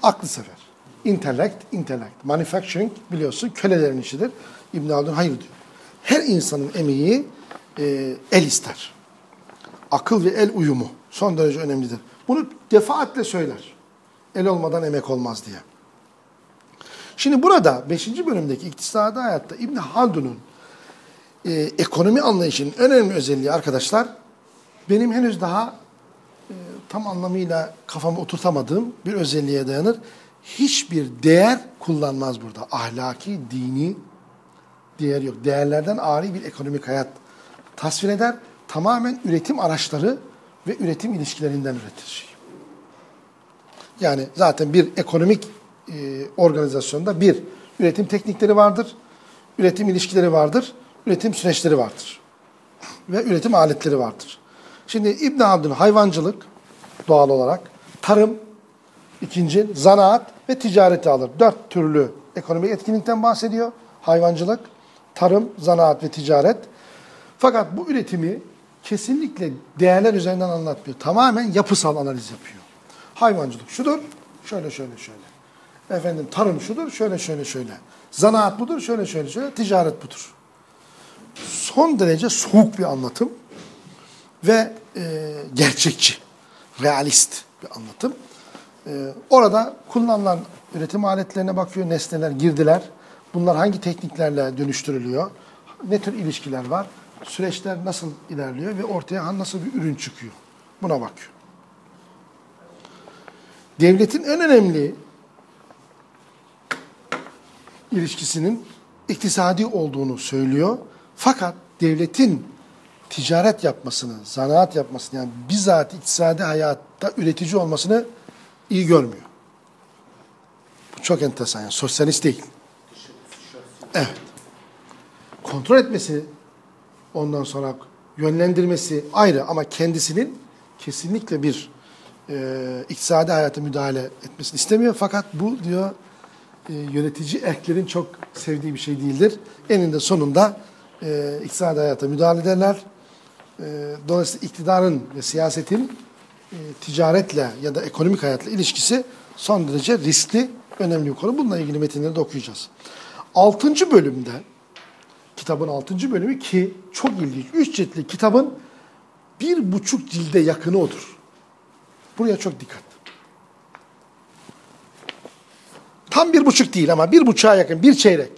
Aklı sever. Intellect, intellect. Manufacturing biliyorsun kölelerin işidir. İbn Haldun hayır diyor. Her insanın emeği e, el ister. Akıl ve el uyumu son derece önemlidir. Bunu defaatle söyler. El olmadan emek olmaz diye. Şimdi burada 5. bölümdeki iktisadi hayatta İbn Haldun'un e, ekonomi anlayışının önemli özelliği arkadaşlar benim henüz daha e, tam anlamıyla kafama oturtamadığım bir özelliğe dayanır. Hiçbir değer kullanmaz burada. Ahlaki, dini değer yok. Değerlerden ari bir ekonomik hayat tasvir eder. Tamamen üretim araçları ve üretim ilişkilerinden üretir. Yani zaten bir ekonomik e, organizasyonda bir, üretim teknikleri vardır, üretim ilişkileri vardır, üretim süreçleri vardır ve üretim aletleri vardır. Şimdi İbn Haldun hayvancılık doğal olarak, tarım, ikinci, zanaat ve ticareti alır. Dört türlü ekonomik etkinlikten bahsediyor. Hayvancılık, tarım, zanaat ve ticaret. Fakat bu üretimi kesinlikle değerler üzerinden anlatmıyor. Tamamen yapısal analiz yapıyor. Hayvancılık şudur, şöyle şöyle şöyle. Efendim tarım şudur, şöyle şöyle şöyle. Zanaat budur, şöyle şöyle şöyle. Ticaret budur. Son derece soğuk bir anlatım ve e, gerçekçi, realist bir anlatım. E, orada kullanılan üretim aletlerine bakıyor, nesneler, girdiler. Bunlar hangi tekniklerle dönüştürülüyor? Ne tür ilişkiler var? Süreçler nasıl ilerliyor ve ortaya nasıl bir ürün çıkıyor? Buna bakıyor. Devletin en önemli ilişkisinin iktisadi olduğunu söylüyor. Fakat devletin ticaret yapmasını, zanaat yapmasını yani bizzat iktisadi hayatta üretici olmasını iyi görmüyor. Bu çok enteresan yani sosyalist değil. Evet. Kontrol etmesi, ondan sonra yönlendirmesi ayrı ama kendisinin kesinlikle bir e, iktisadi hayata müdahale etmesini istemiyor. Fakat bu diyor e, yönetici erklerin çok sevdiği bir şey değildir. Eninde sonunda e, iktisadi hayata müdahale ederler. E, dolayısıyla iktidarın ve siyasetin e, ticaretle ya da ekonomik hayatla ilişkisi son derece riskli, önemli bir konu. Bununla ilgili metinleri de okuyacağız. Altıncı bölümde, kitabın altıncı bölümü ki çok ilginç. Üç ciltli kitabın bir buçuk cilde yakını odur. Buraya çok dikkat. Tam bir buçuk değil ama bir buçuğa yakın, bir çeyrek.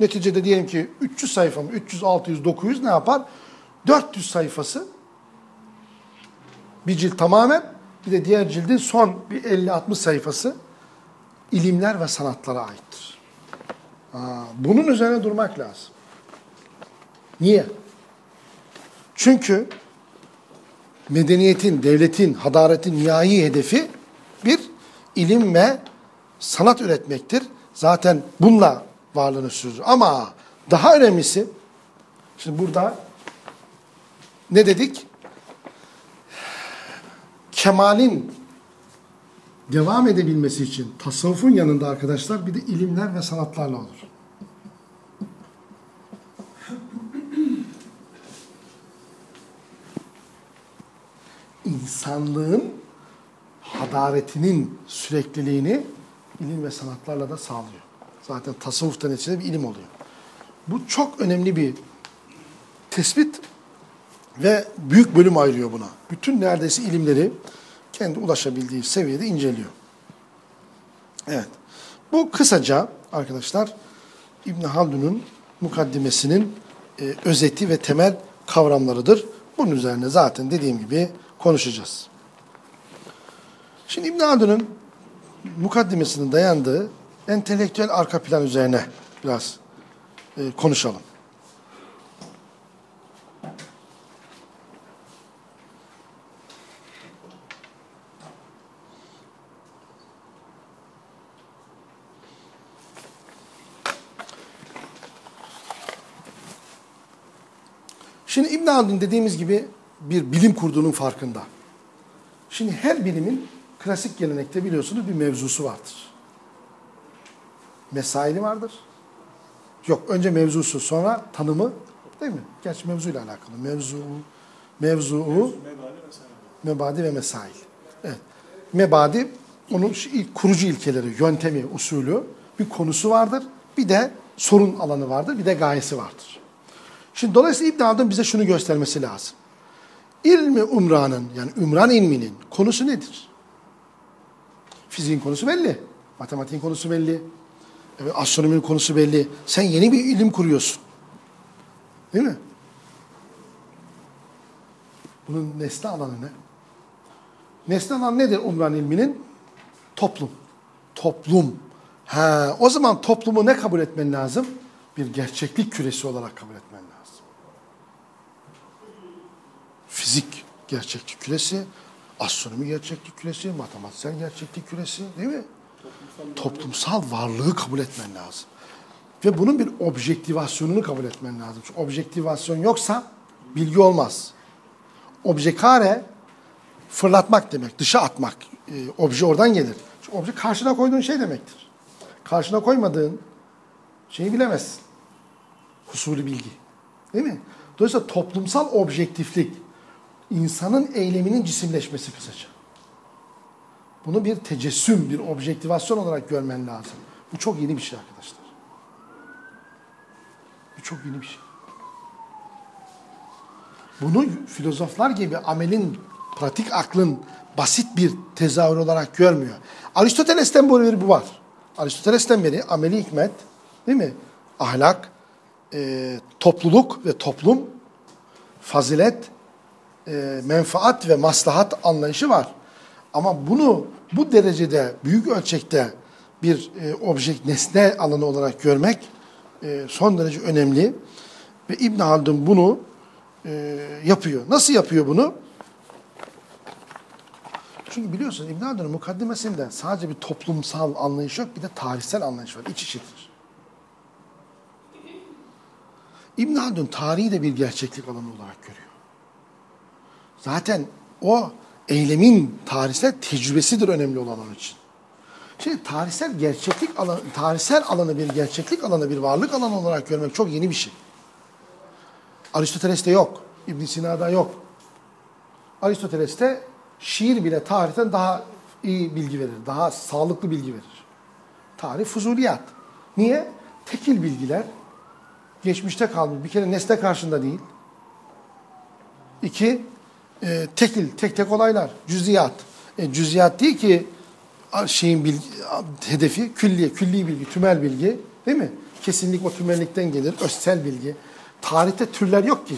Neticede diyelim ki 300 sayfa mı, 300, 600, 900 ne yapar? 400 sayfası bir cilt tamamen, bir de diğer cildin son bir 50-60 sayfası ilimler ve sanatlara aittir. Ha, bunun üzerine durmak lazım. Niye? Çünkü medeniyetin, devletin, hadaretin nihai hedefi bir ilim ve sanat üretmektir. Zaten bununla varlığını sürdürür. Ama daha önemlisi, şimdi burada ne dedik? Kemalin devam edebilmesi için tasavvufun yanında arkadaşlar bir de ilimler ve sanatlarla olur. İnsanlığın hadaretinin sürekliliğini ilim ve sanatlarla da sağlıyor. Zaten tasavvuftan neticede bir ilim oluyor. Bu çok önemli bir tespit ve büyük bölüm ayırıyor buna. Bütün neredeyse ilimleri kendi ulaşabildiği seviyede inceliyor. Evet. Bu kısaca arkadaşlar İbn Haldun'un mukaddimesinin e, özeti ve temel kavramlarıdır. Bunun üzerine zaten dediğim gibi konuşacağız. Şimdi İbn Haldun'un mukaddimesinin dayandığı entelektüel arka plan üzerine biraz e, konuşalım. Haldun dediğimiz gibi bir bilim kurduğunun farkında. Şimdi her bilimin klasik gelenekte biliyorsunuz bir mevzusu vardır. Mesaili vardır. Yok önce mevzusu sonra tanımı değil mi? Gerçi mevzuyla alakalı. Mevzu, mevzuu, mesela. mebadi ve mesail. Evet. Mebadi onun ilk kurucu ilkeleri, yöntemi, usulü, bir konusu vardır. Bir de sorun alanı vardır, bir de gayesi vardır. Şimdi dolayısıyla İbn Haldun bize şunu göstermesi lazım. İlmi umranın yani ümran ilminin konusu nedir? Fiziğin konusu belli. Matematiğin konusu belli. Evet, astronominin konusu belli. Sen yeni bir ilim kuruyorsun. Değil mi? Bunun nesne alanı ne? Nesne alanı nedir umran ilminin? Toplum. Toplum. Ha, o zaman toplumu ne kabul etmen lazım? Bir gerçeklik küresi olarak kabul etmen lazım. Fizik gerçeklik küresi, astronomi gerçeklik küresi, matematiksel gerçeklik küresi değil mi? Toplumsal varlığı kabul etmen lazım. Ve bunun bir objektivasyonunu kabul etmen lazım. Çünkü objektivasyon yoksa bilgi olmaz. Objekare fırlatmak demek, dışa atmak. E, obje oradan gelir. Çünkü obje karşına koyduğun şey demektir. Karşına koymadığın şeyi bilemezsin. Husulü bilgi. Değil mi? Dolayısıyla toplumsal objektiflik, insanın eyleminin cisimleşmesi kısaca. Bunu bir tecessüm, bir objektivasyon olarak görmen lazım. Bu çok yeni bir şey arkadaşlar. Bu çok yeni bir şey. Bunu filozoflar gibi amelin, pratik aklın basit bir tezahür olarak görmüyor. Aristoteles'ten böyle bu var. Aristoteles'ten beri ameli hikmet, değil mi? Ahlak, e, topluluk ve toplum, fazilet, e, menfaat ve maslahat anlayışı var. Ama bunu bu derecede, büyük ölçekte bir e, objekt, nesne alanı olarak görmek e, son derece önemli. Ve İbn Haldun bunu e, yapıyor. Nasıl yapıyor bunu? Çünkü biliyorsunuz İbn Haldun'un mukaddimesinde sadece bir toplumsal anlayış yok, bir de tarihsel anlayış var. İç içedir. İbn Haldun tarihi de bir gerçeklik alanı olarak görüyor. Zaten o eylemin tarihsel tecrübesidir önemli olan onun için. Şimdi tarihsel gerçeklik alanı, tarihsel alanı bir gerçeklik alanı, bir varlık alanı olarak görmek çok yeni bir şey. Aristoteles'te yok, İbn Sina'da yok. Aristoteles'te Şiir bile tarihten daha iyi bilgi verir, daha sağlıklı bilgi verir. Tarih fuzuliyat. Niye? Tekil bilgiler geçmişte kalmış. Bir kere nesne karşında değil. İki, e, tekil, tek tek olaylar, cüziyat. E, cüziyat değil ki şeyin bilgi, hedefi külliye, külli bilgi, tümel bilgi değil mi? Kesinlik o tümellikten gelir, özsel bilgi. Tarihte türler yok ki.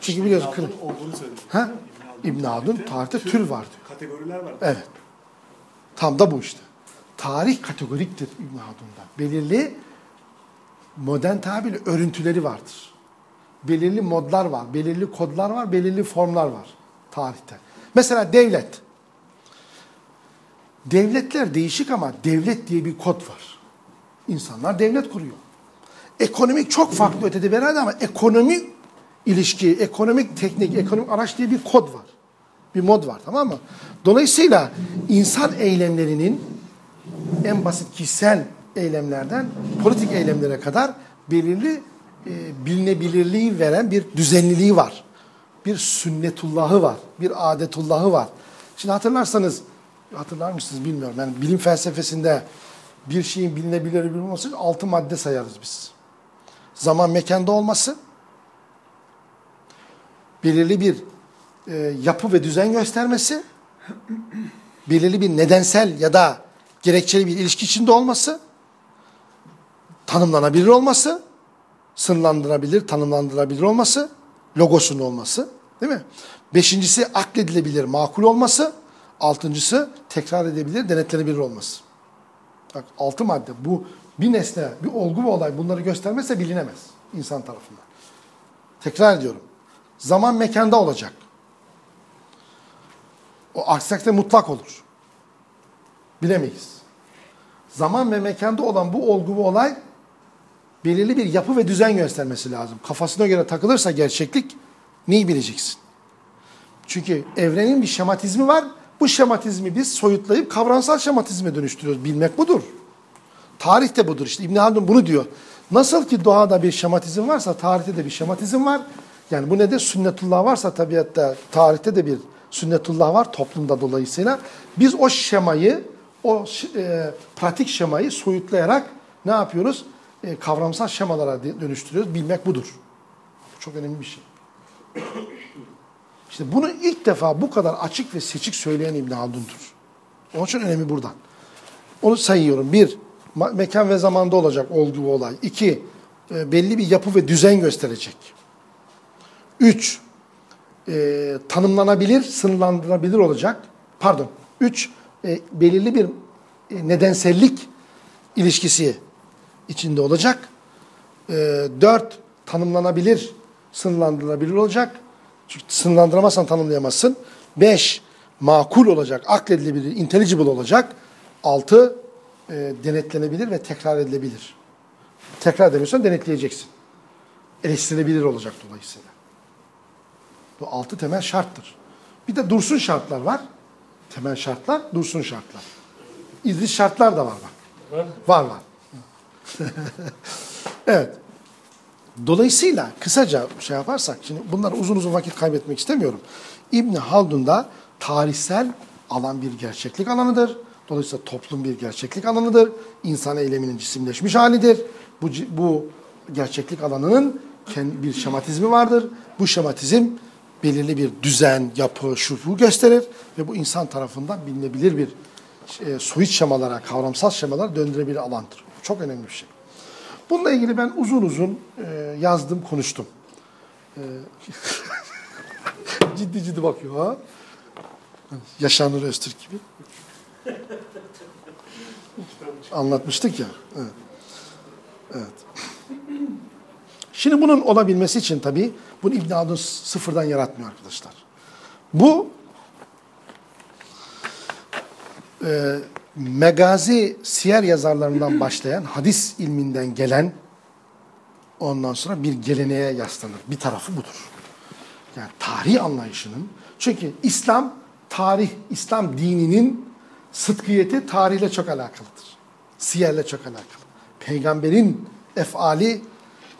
Çünkü biliyorsun İbn Haldun olduğunu söyledi. Ha? İbn Haldun tarihte tür var diyor. Kategoriler var. Evet. Tam da bu işte. Tarih kategoriktir İbn Haldun'da. Belirli modern tabirle örüntüleri vardır. Belirli modlar var, belirli kodlar var, belirli formlar var tarihte. Mesela devlet. Devletler değişik ama devlet diye bir kod var. İnsanlar devlet kuruyor. Ekonomik çok farklı ötede yerde ama ekonomik ilişki, ekonomik teknik, ekonomik araç diye bir kod var. Bir mod var tamam mı? Dolayısıyla insan eylemlerinin en basit kişisel eylemlerden politik eylemlere kadar belirli e, bilinebilirliği veren bir düzenliliği var. Bir sünnetullahı var. Bir adetullahı var. Şimdi hatırlarsanız, hatırlar mısınız bilmiyorum. Yani bilim felsefesinde bir şeyin bilinebilir olması için altı madde sayarız biz. Zaman mekanda olması, belirli bir e, yapı ve düzen göstermesi, belirli bir nedensel ya da gerekçeli bir ilişki içinde olması, tanımlanabilir olması, sınırlandırabilir, tanımlandırabilir olması, logosunun olması, değil mi? Beşincisi akledilebilir, makul olması, altıncısı tekrar edebilir, denetlenebilir olması. Bak altı madde bu bir nesne, bir olgu ve olay bunları göstermezse bilinemez insan tarafından. Tekrar ediyorum. Zaman mekanda olacak. O aksi mutlak olur. Bilemeyiz. Zaman ve mekanda olan bu olgu ve olay belirli bir yapı ve düzen göstermesi lazım. Kafasına göre takılırsa gerçeklik neyi bileceksin? Çünkü evrenin bir şematizmi var. Bu şematizmi biz soyutlayıp kavramsal şematizme dönüştürüyoruz. Bilmek budur. Tarih de budur. İşte İbn Haldun bunu diyor. Nasıl ki doğada bir şematizm varsa tarihte de bir şematizm var. Yani bu ne de sünnetullah varsa tabiatta tarihte de bir sünnetullah var toplumda dolayısıyla. Biz o şemayı, o e, pratik şemayı soyutlayarak ne yapıyoruz? E, kavramsal şemalara dönüştürüyoruz. Bilmek budur. Çok önemli bir şey. İşte bunu ilk defa bu kadar açık ve seçik söyleyen İbn Haldun'dur. Onun için önemi buradan. Onu sayıyorum. Bir, mekan ve zamanda olacak olgu olay. İki, e, belli bir yapı ve düzen gösterecek. Üç, e, tanımlanabilir, sınırlandırılabilir olacak. Pardon. Üç, e, belirli bir e, nedensellik ilişkisi içinde olacak. E, dört, tanımlanabilir, sınırlandırılabilir olacak. Çünkü sınırlandıramazsan tanımlayamazsın. Beş, makul olacak, akledilebilir, intelligible olacak. Altı, e, denetlenebilir ve tekrar edilebilir. Tekrar edemiyorsan denetleyeceksin. Eleştirilebilir olacak dolayısıyla. Bu altı temel şarttır. Bir de dursun şartlar var. Temel şartlar, dursun şartlar. İdris şartlar da var bak. Var var. evet. Dolayısıyla kısaca şey yaparsak, şimdi bunlar uzun uzun vakit kaybetmek istemiyorum. İbni Haldun'da tarihsel alan bir gerçeklik alanıdır. Dolayısıyla toplum bir gerçeklik alanıdır. İnsan eyleminin cisimleşmiş halidir. Bu, bu gerçeklik alanının bir şematizmi vardır. Bu şematizm belirli bir düzen, yapı, şufu gösterir ve bu insan tarafından bilinebilir bir e, soyut şemalara, kavramsal şemalara döndürebilir alandır. Çok önemli bir şey. Bununla ilgili ben uzun uzun e, yazdım, konuştum. E, ciddi ciddi bakıyor ha. Yaşanır Öztürk gibi. Anlatmıştık ya. Evet. evet. Şimdi bunun olabilmesi için tabii bunu İbn Haldun sıfırdan yaratmıyor arkadaşlar. Bu e, megazi siyer yazarlarından başlayan hadis ilminden gelen ondan sonra bir geleneğe yaslanır. Bir tarafı budur. Yani tarih anlayışının çünkü İslam tarih, İslam dininin sıdkiyeti tarihle çok alakalıdır. Siyerle çok alakalı. Peygamberin efali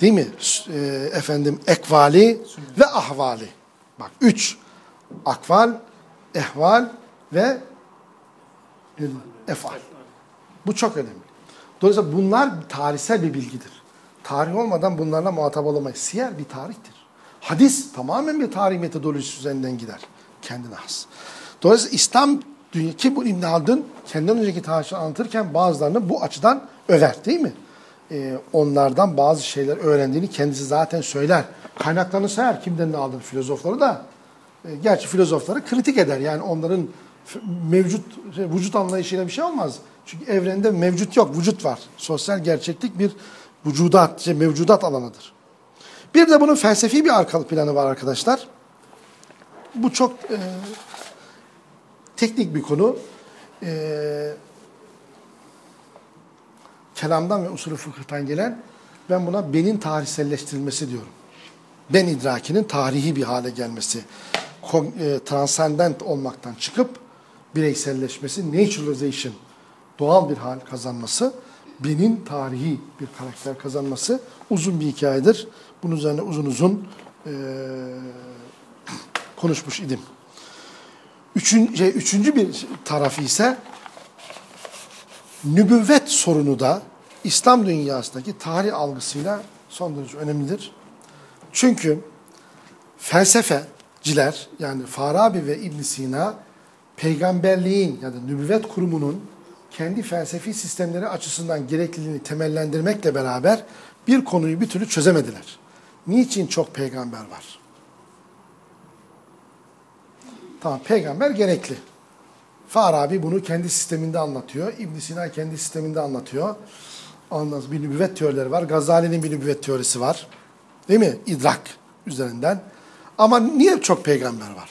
değil mi? E, efendim ekvali ve ahvali. Bak üç. Akval, ehval ve efal. Bu çok önemli. Dolayısıyla bunlar tarihsel bir bilgidir. Tarih olmadan bunlarla muhatap olamayız. Siyer bir tarihtir. Hadis tamamen bir tarih metodolojisi üzerinden gider. Kendine has. Dolayısıyla İslam dünya ki bu İbn Haldun kendinden önceki tarihçi anlatırken bazılarını bu açıdan över değil mi? Ee, onlardan bazı şeyler öğrendiğini kendisi zaten söyler. Kaynaklarını sayar kimden ne aldığını filozofları da. E, gerçi filozofları kritik eder. Yani onların mevcut şey, vücut anlayışıyla bir şey olmaz. Çünkü evrende mevcut yok, vücut var. Sosyal gerçeklik bir vücudat, şey, mevcudat alanıdır. Bir de bunun felsefi bir arka planı var arkadaşlar. Bu çok e, teknik bir konu. E, kelamdan ve usulü fıkıhtan gelen ben buna benin tarihselleştirilmesi diyorum. Ben idrakinin tarihi bir hale gelmesi, e, transcendent olmaktan çıkıp bireyselleşmesi, naturalization, doğal bir hal kazanması, benin tarihi bir karakter kazanması uzun bir hikayedir. Bunun üzerine uzun uzun e, konuşmuş idim. Üçün, şey, üçüncü bir tarafı ise nübüvvet sorunu da İslam dünyasındaki tarih algısıyla son derece önemlidir. Çünkü felsefeciler yani Farabi ve İbn Sina peygamberliğin ya da nübüvvet kurumunun kendi felsefi sistemleri açısından gerekliliğini temellendirmekle beraber bir konuyu bir türlü çözemediler. Niçin çok peygamber var? Tamam peygamber gerekli. Farabi bunu kendi sisteminde anlatıyor. İbn Sina kendi sisteminde anlatıyor. Ondan bir nübüvvet teorileri var. Gazali'nin bir nübüvvet teorisi var. Değil mi? İdrak üzerinden. Ama niye çok peygamber var?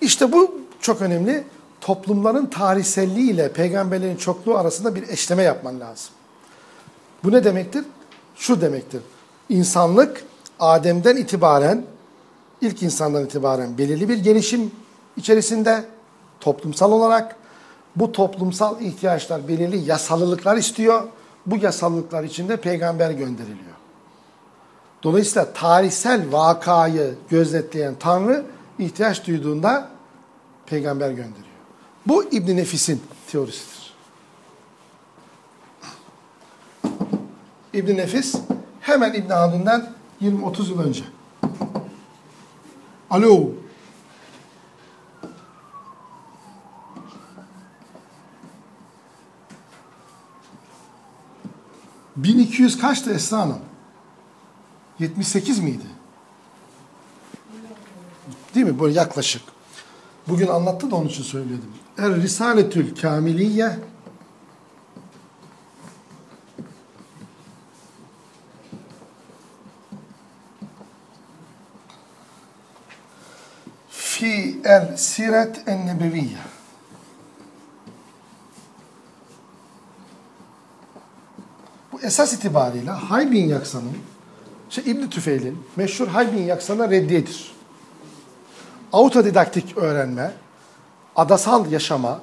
İşte bu çok önemli. Toplumların tarihselliği ile peygamberlerin çokluğu arasında bir eşleme yapman lazım. Bu ne demektir? Şu demektir. İnsanlık Adem'den itibaren, ilk insandan itibaren belirli bir gelişim içerisinde toplumsal olarak bu toplumsal ihtiyaçlar belirli yasalılıklar istiyor. Bu yasalılıklar içinde peygamber gönderiliyor. Dolayısıyla tarihsel vakayı gözetleyen Tanrı ihtiyaç duyduğunda peygamber gönderiyor. Bu İbn Nefis'in teorisidir. İbn Nefis hemen İbn Haldun'dan 20-30 yıl önce. Alo. ...1200 kaçtı Esra Hanım? 78 miydi? Değil mi? Böyle yaklaşık. Bugün anlattı da onun için söyledim. Er Risaletül Kamiliye fi el siret en nebeviyye. Bu esas itibariyle Haybin Yaksa'nın işte İbn Tüfeil'in meşhur Haybin Yaksa'na reddiyedir. Autodidaktik öğrenme, adasal yaşama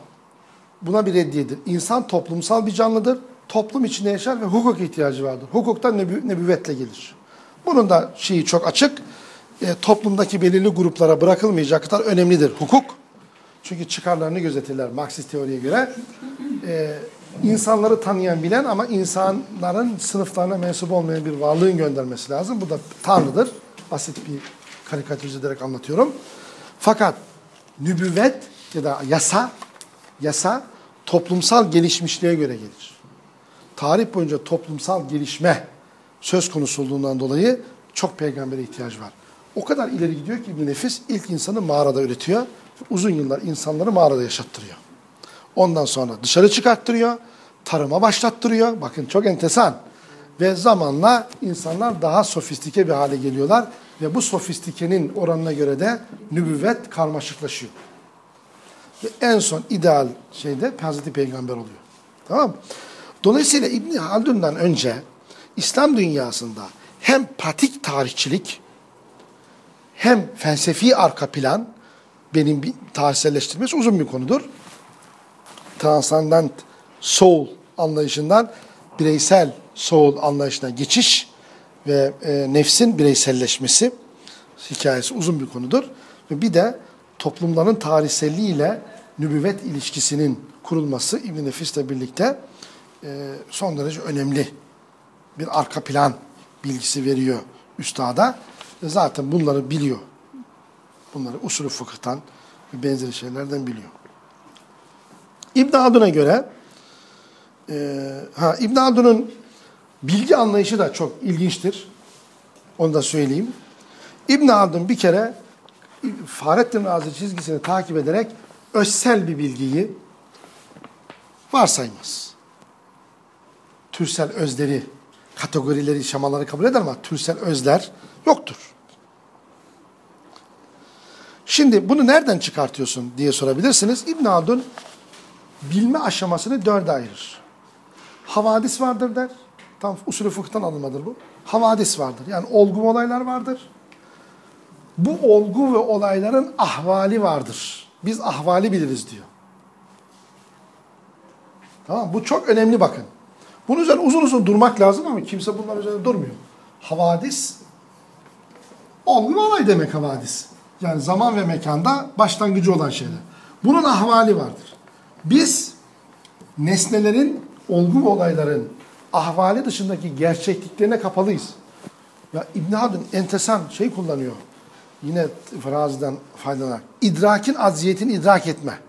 buna bir reddiyedir. İnsan toplumsal bir canlıdır. Toplum içinde yaşar ve hukuk ihtiyacı vardır. Hukuktan nebü, nebüvvetle gelir. Bunun da şeyi çok açık. E, toplumdaki belirli gruplara bırakılmayacak kadar önemlidir hukuk. Çünkü çıkarlarını gözetirler Marksist teoriye göre. E, insanları tanıyan, bilen ama insanların sınıflarına mensup olmayan bir varlığın göndermesi lazım. Bu da Tanrı'dır. Basit bir karikatürize ederek anlatıyorum. Fakat nübüvvet ya da yasa, yasa toplumsal gelişmişliğe göre gelir. Tarih boyunca toplumsal gelişme söz konusu olduğundan dolayı çok peygambere ihtiyaç var. O kadar ileri gidiyor ki İbn Nefis ilk insanı mağarada üretiyor. Uzun yıllar insanları mağarada yaşattırıyor. Ondan sonra dışarı çıkarttırıyor. Tarıma başlattırıyor. Bakın çok entesan. Ve zamanla insanlar daha sofistike bir hale geliyorlar. Ve bu sofistikenin oranına göre de nübüvvet karmaşıklaşıyor. Ve en son ideal şeyde Hazreti Peygamber oluyor. Tamam mı? Dolayısıyla İbni Haldun'dan önce İslam dünyasında hem pratik tarihçilik hem felsefi arka plan benim bir tarihselleştirmesi uzun bir konudur. Transcendent soul anlayışından bireysel soul anlayışına geçiş ve e, nefsin bireyselleşmesi hikayesi uzun bir konudur. Ve bir de toplumların tarihselliğiyle nübüvvet ilişkisinin kurulması İbn Nefis'le birlikte e, son derece önemli bir arka plan bilgisi veriyor üstada. E, zaten bunları biliyor. Bunları usulü fıkıhtan ve benzeri şeylerden biliyor. İbn Haldun'a göre e, ha İbn Haldun'un bilgi anlayışı da çok ilginçtir. Onu da söyleyeyim. İbn Haldun bir kere Fahrettin Razi çizgisini takip ederek özsel bir bilgiyi varsaymaz. Türsel özleri, kategorileri, şemaları kabul eder ama türsel özler yoktur. Şimdi bunu nereden çıkartıyorsun diye sorabilirsiniz. İbn Haldun bilme aşamasını dörde ayırır. Havadis vardır der. Tam usulü fıkıhtan alınmadır bu. Havadis vardır. Yani olgu olaylar vardır. Bu olgu ve olayların ahvali vardır. Biz ahvali biliriz diyor. Tamam Bu çok önemli bakın. Bunun üzerine uzun uzun durmak lazım ama kimse bunların üzerine durmuyor. Havadis, olgu olay demek havadis. Yani zaman ve mekanda başlangıcı olan şeyler. Bunun ahvali vardır. Biz nesnelerin, olgu olayların ahvali dışındaki gerçekliklerine kapalıyız. Ya İbn Haldun entesan şey kullanıyor. Yine Farazi'den faydalanarak. İdrakin acziyetini idrak etme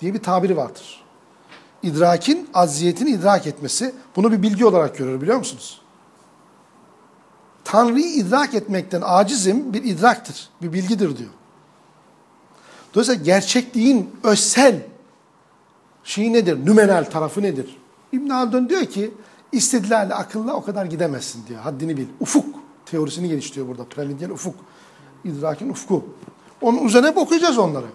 diye bir tabiri vardır. İdrakin acziyetini idrak etmesi bunu bir bilgi olarak görür biliyor musunuz? Tanrı'yı idrak etmekten acizim bir idraktır, bir bilgidir diyor. Dolayısıyla gerçekliğin özsel şeyi nedir, nümenal tarafı nedir? İbn Haldun diyor ki istedilerle akılla o kadar gidemezsin diyor. Haddini bil. Ufuk teorisini geliştiriyor burada. Piramidal ufuk. İdrakin ufku. Onun üzerine hep okuyacağız onları.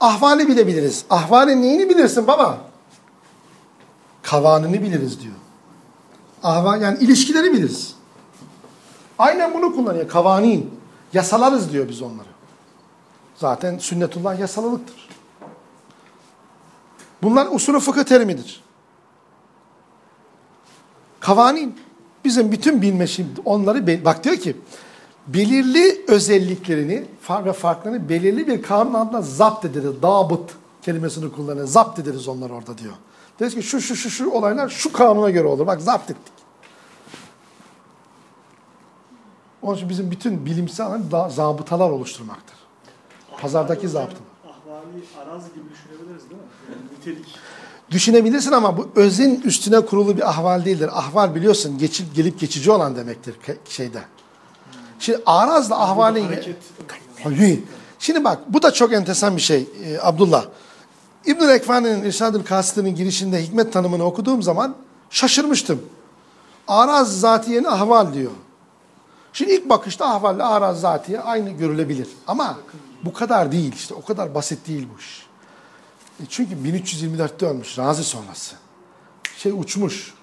Ahvali bilebiliriz. Ahvalin neyini bilirsin baba? Kavanını biliriz diyor. Ahval yani ilişkileri biliriz. Aynen bunu kullanıyor. Kavanin. Yasalarız diyor biz onları. Zaten sünnetullah yasalılıktır. Bunlar usulü fıkıh terimidir. Kavanin. Bizim bütün bilme onları bak diyor ki belirli özelliklerini ve farklarını belirli bir kanun altında zapt ederiz. Dabıt kelimesini kullanıyor. Zapt ederiz onları orada diyor. Deriz ki şu şu şu şu olaylar şu kanuna göre olur. Bak zapt ettik. Onun için bizim bütün bilimsel alan zabıtalar oluşturmaktır. Pazardaki zabıtalar. Ahvali araz gibi düşünebiliriz değil mi? Yani nitelik. Düşünebilirsin ama bu özün üstüne kurulu bir ahval değildir. Ahval biliyorsun geçip gelip geçici olan demektir şeyde. Şimdi arazla. Hayır. Şimdi bak bu da çok enteresan bir şey e, Abdullah. İbnül Ekfani'nin İrşad-ül Kasıtı'nın girişinde hikmet tanımını okuduğum zaman şaşırmıştım. Araz zatiyenin ahval diyor. Şimdi ilk bakışta ahvalle araz zatiye aynı görülebilir. Ama bu kadar değil işte o kadar basit değil bu iş. E çünkü 1324'te ölmüş Razi sonrası. Şey uçmuş.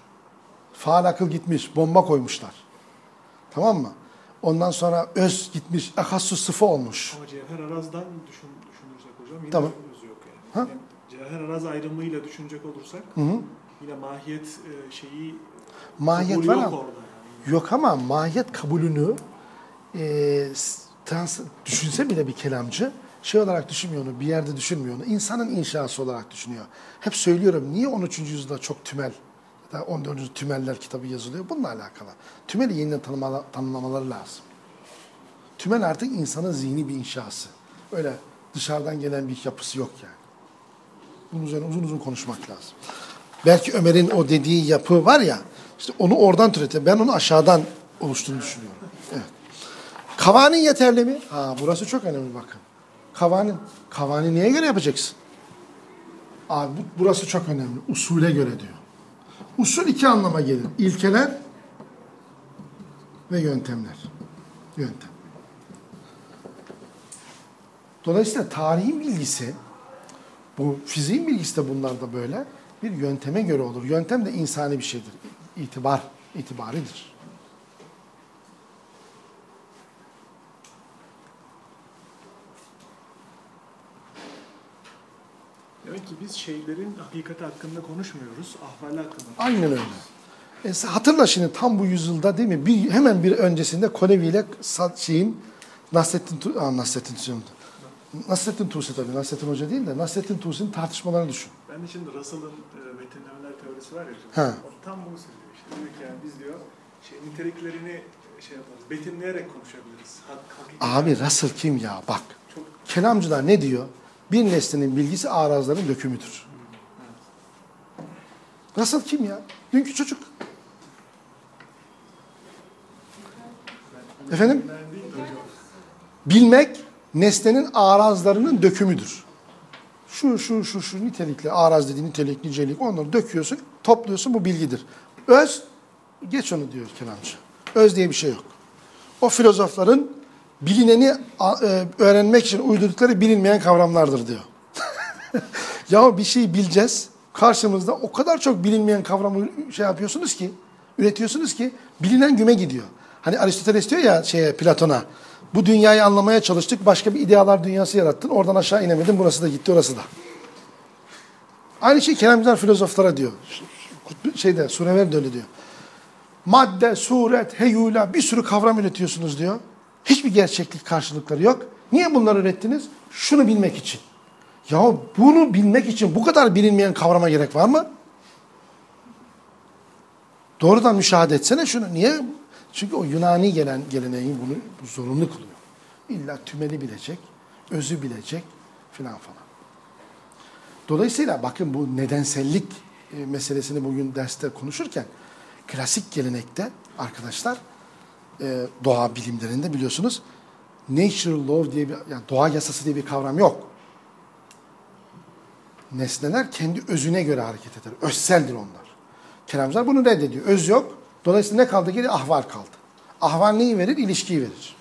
Faal akıl gitmiş. Bomba koymuşlar. Tamam mı? Ondan sonra öz gitmiş. Akassus sıfı olmuş. Ama Cevher Araz'dan düşün, düşünürsek hocam yine Tamam. özü yok yani. Ha? Yani Cevher Araz ayrımıyla düşünecek olursak Hı hı. yine mahiyet e, şeyi Mahiyet var yok ama. orada yani. Yok ama mahiyet kabulünü e, trans, düşünse bile bir kelamcı şey olarak düşünmüyor onu, bir yerde düşünmüyor onu. İnsanın inşası olarak düşünüyor. Hep söylüyorum niye 13. yüzyılda çok tümel da 14. tümeller kitabı yazılıyor? Bununla alakalı. Tümeli yeniden tanımala, tanımlamaları lazım. Tümel artık insanın zihni bir inşası. Öyle dışarıdan gelen bir yapısı yok yani. Bunun üzerine uzun uzun konuşmak lazım. Belki Ömer'in o dediği yapı var ya, işte onu oradan türetiyor. Ben onu aşağıdan oluştuğunu düşünüyorum. Evet. Kavanin yeterli mi? Ha, burası çok önemli bakın. Kavanin. Kavanin neye göre yapacaksın? Abi bu, burası çok önemli. Usule göre diyor. Usul iki anlama gelir. İlkeler ve yöntemler. Yöntem. Dolayısıyla tarihin bilgisi, bu fiziğin bilgisi de bunlar da böyle bir yönteme göre olur. Yöntem de insani bir şeydir. İtibar, itibaridir. Demek ki biz şeylerin hakikati hakkında konuşmuyoruz. Ahvali hakkında. Aynen öyle. E, hatırla şimdi tam bu yüzyılda değil mi? Bir, hemen bir öncesinde Konevi ile şeyin Nasrettin, Aa, Nasrettin Tuğ'un, Nasrettin Tusi tabii. Nasrettin Hoca değil de Nasrettin Tusi'nin tartışmalarını düşün. Ben de şimdi Russell'ın e, betimlemeler teorisi var ya. He. O tam bunu söylüyor. İşte diyor ki yani biz diyor şey niteliklerini e, şey yaparız. Betimleyerek konuşabiliriz. Hak, Abi Russell kim ya? Bak. Çok Kelamcılar ne diyor? Bir nesnenin bilgisi arazların dökümüdür. Russell kim ya? Dünkü çocuk. Efendim? Bilmek nesnenin arazlarının dökümüdür. Şu, şu, şu, şu nitelikli, araz dediğin nitelik, nicelik onları döküyorsun, topluyorsun bu bilgidir. Öz, geç onu diyor kelamcı. Öz diye bir şey yok. O filozofların bilineni e, öğrenmek için uydurdukları bilinmeyen kavramlardır diyor. ya bir şeyi bileceğiz. Karşımızda o kadar çok bilinmeyen kavramı şey yapıyorsunuz ki, üretiyorsunuz ki bilinen güme gidiyor. Hani Aristoteles diyor ya şeye Platon'a. Bu dünyayı anlamaya çalıştık. Başka bir idealar dünyası yarattın. Oradan aşağı inemedin. Burası da gitti, orası da. Aynı şey kelamcılar filozoflara diyor. Şeyde, Surever de öyle diyor. Madde, suret, heyula bir sürü kavram üretiyorsunuz diyor. Hiçbir gerçeklik karşılıkları yok. Niye bunları ürettiniz? Şunu bilmek için. Ya bunu bilmek için bu kadar bilinmeyen kavrama gerek var mı? Doğrudan müşahede etsene şunu. Niye? Çünkü o Yunani gelen geleneği bunu zorunlu kılıyor. İlla tümeli bilecek, özü bilecek filan falan. Dolayısıyla bakın bu nedensellik e, meselesini bugün derste konuşurken klasik gelenekte arkadaşlar e, doğa bilimlerinde biliyorsunuz natural law diye bir yani doğa yasası diye bir kavram yok. Nesneler kendi özüne göre hareket eder. Özseldir onlar. Kelamcılar bunu reddediyor. Öz yok. Dolayısıyla ne kaldı geriye? Ahval kaldı. Ahval neyi verir? İlişkiyi verir.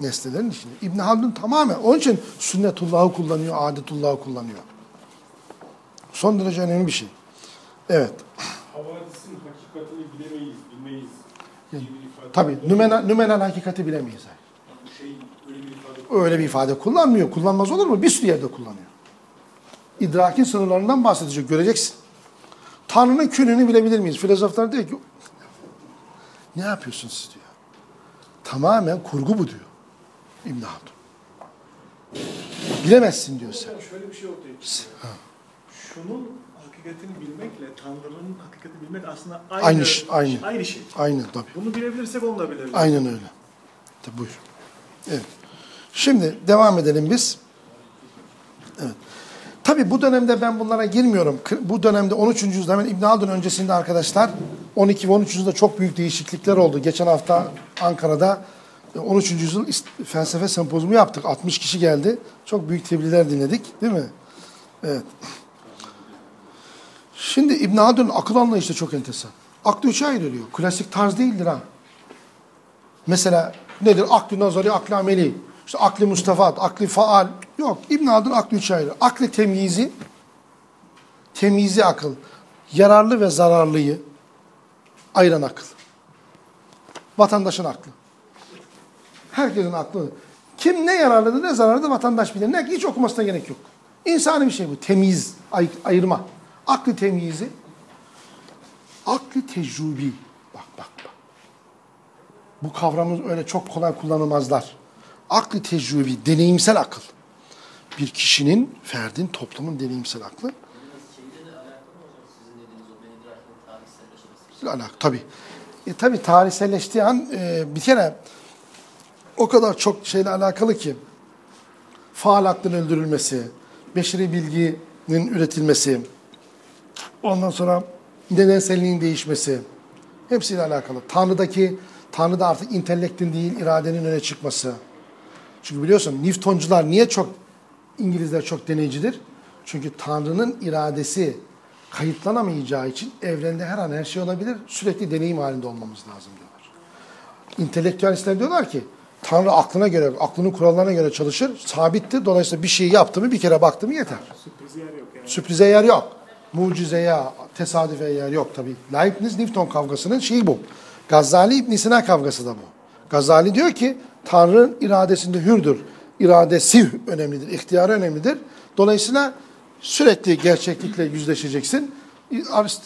Nesnelerin içinde. İbn Haldun tamamen. Onun için sünnetullahı kullanıyor, adetullahı kullanıyor. Son derece önemli bir şey. Evet. Havadisin hakikatini bilemeyiz, bilmeyiz. İfade Tabii nümenal, nümenal hakikati bilemeyiz. Öyle bir ifade kullanmıyor. Kullanmaz olur mu? Bir sürü yerde kullanıyor. İdrakin sınırlarından bahsedecek. Göreceksin. Tanrı'nın külünü bilebilir miyiz? Filozoflar diyor ki ne yapıyorsunuz siz diyor. Tamamen kurgu bu diyor. İbn Haldun. Bilemezsin diyor sen. Şöyle bir şey ortaya çıkıyor. Şunun hakikatini bilmekle Tanrı'nın hakikatini bilmek aslında aynı, Aynı ş- aynı. aynı şey. Aynen tabii. Bunu bilebilirsek onu da biliriz. Aynen öyle. Tabii buyur. Evet. Şimdi devam edelim biz. Evet. Tabii bu dönemde ben bunlara girmiyorum. Bu dönemde 13. yüzyılda hemen İbn Haldun öncesinde arkadaşlar 12 ve 13. yüzyılda çok büyük değişiklikler oldu. Geçen hafta Ankara'da e, 13. yüzyıl ist- felsefe sempozumu yaptık. 60 kişi geldi. Çok büyük tebliğler dinledik. Değil mi? Evet. Şimdi İbn Haldun'un akıl anlayışı çok enteresan. Aklı üçe ayrılıyor. Klasik tarz değildir ha. Mesela nedir? Aklı nazari, aklı ameli. İşte aklı mustafat, aklı faal. Yok. İbn Haldun aklı üçe ayrı. Aklı temyizi, temyizi akıl. Yararlı ve zararlıyı ayıran akıl. Vatandaşın aklı. Herkesin aklı. Kim ne yararlıdır ne zararlıdır vatandaş bilir. Ne, hiç okumasına gerek yok. İnsani bir şey bu. Temiz, ay- ayırma. Aklı temyizi, aklı tecrübi. Bak bak bak. Bu kavramı öyle çok kolay kullanılmazlar. Aklı tecrübi, deneyimsel akıl. Bir kişinin, ferdin, toplumun deneyimsel aklı. Alakalı. Tabii. E, tabii tarihselleştiği an e, bir kere o kadar çok şeyle alakalı ki faal aklın öldürülmesi, beşeri bilginin üretilmesi, ondan sonra nedenselliğin değişmesi hepsiyle alakalı. Tanrı'daki, Tanrı'da artık intelektin değil iradenin öne çıkması. Çünkü biliyorsun Newtoncular niye çok İngilizler çok deneycidir? Çünkü Tanrı'nın iradesi kayıtlanamayacağı için evrende her an her şey olabilir. Sürekli deneyim halinde olmamız lazım diyorlar. İntelektüelistler diyorlar ki Tanrı aklına göre, aklının kurallarına göre çalışır, sabittir. Dolayısıyla bir şeyi yaptı mı bir kere baktı mı yeter. Sürpriz yer yok yani. Sürprize yer yok. Mucizeye, tesadüfe yer yok tabii. Leibniz-Newton kavgasının şeyi bu. Gazali İbn Sina kavgası da bu. Gazali diyor ki Tanrı'nın iradesinde hürdür. İradesi önemlidir, ihtiyarı önemlidir. Dolayısıyla sürekli gerçeklikle yüzleşeceksin.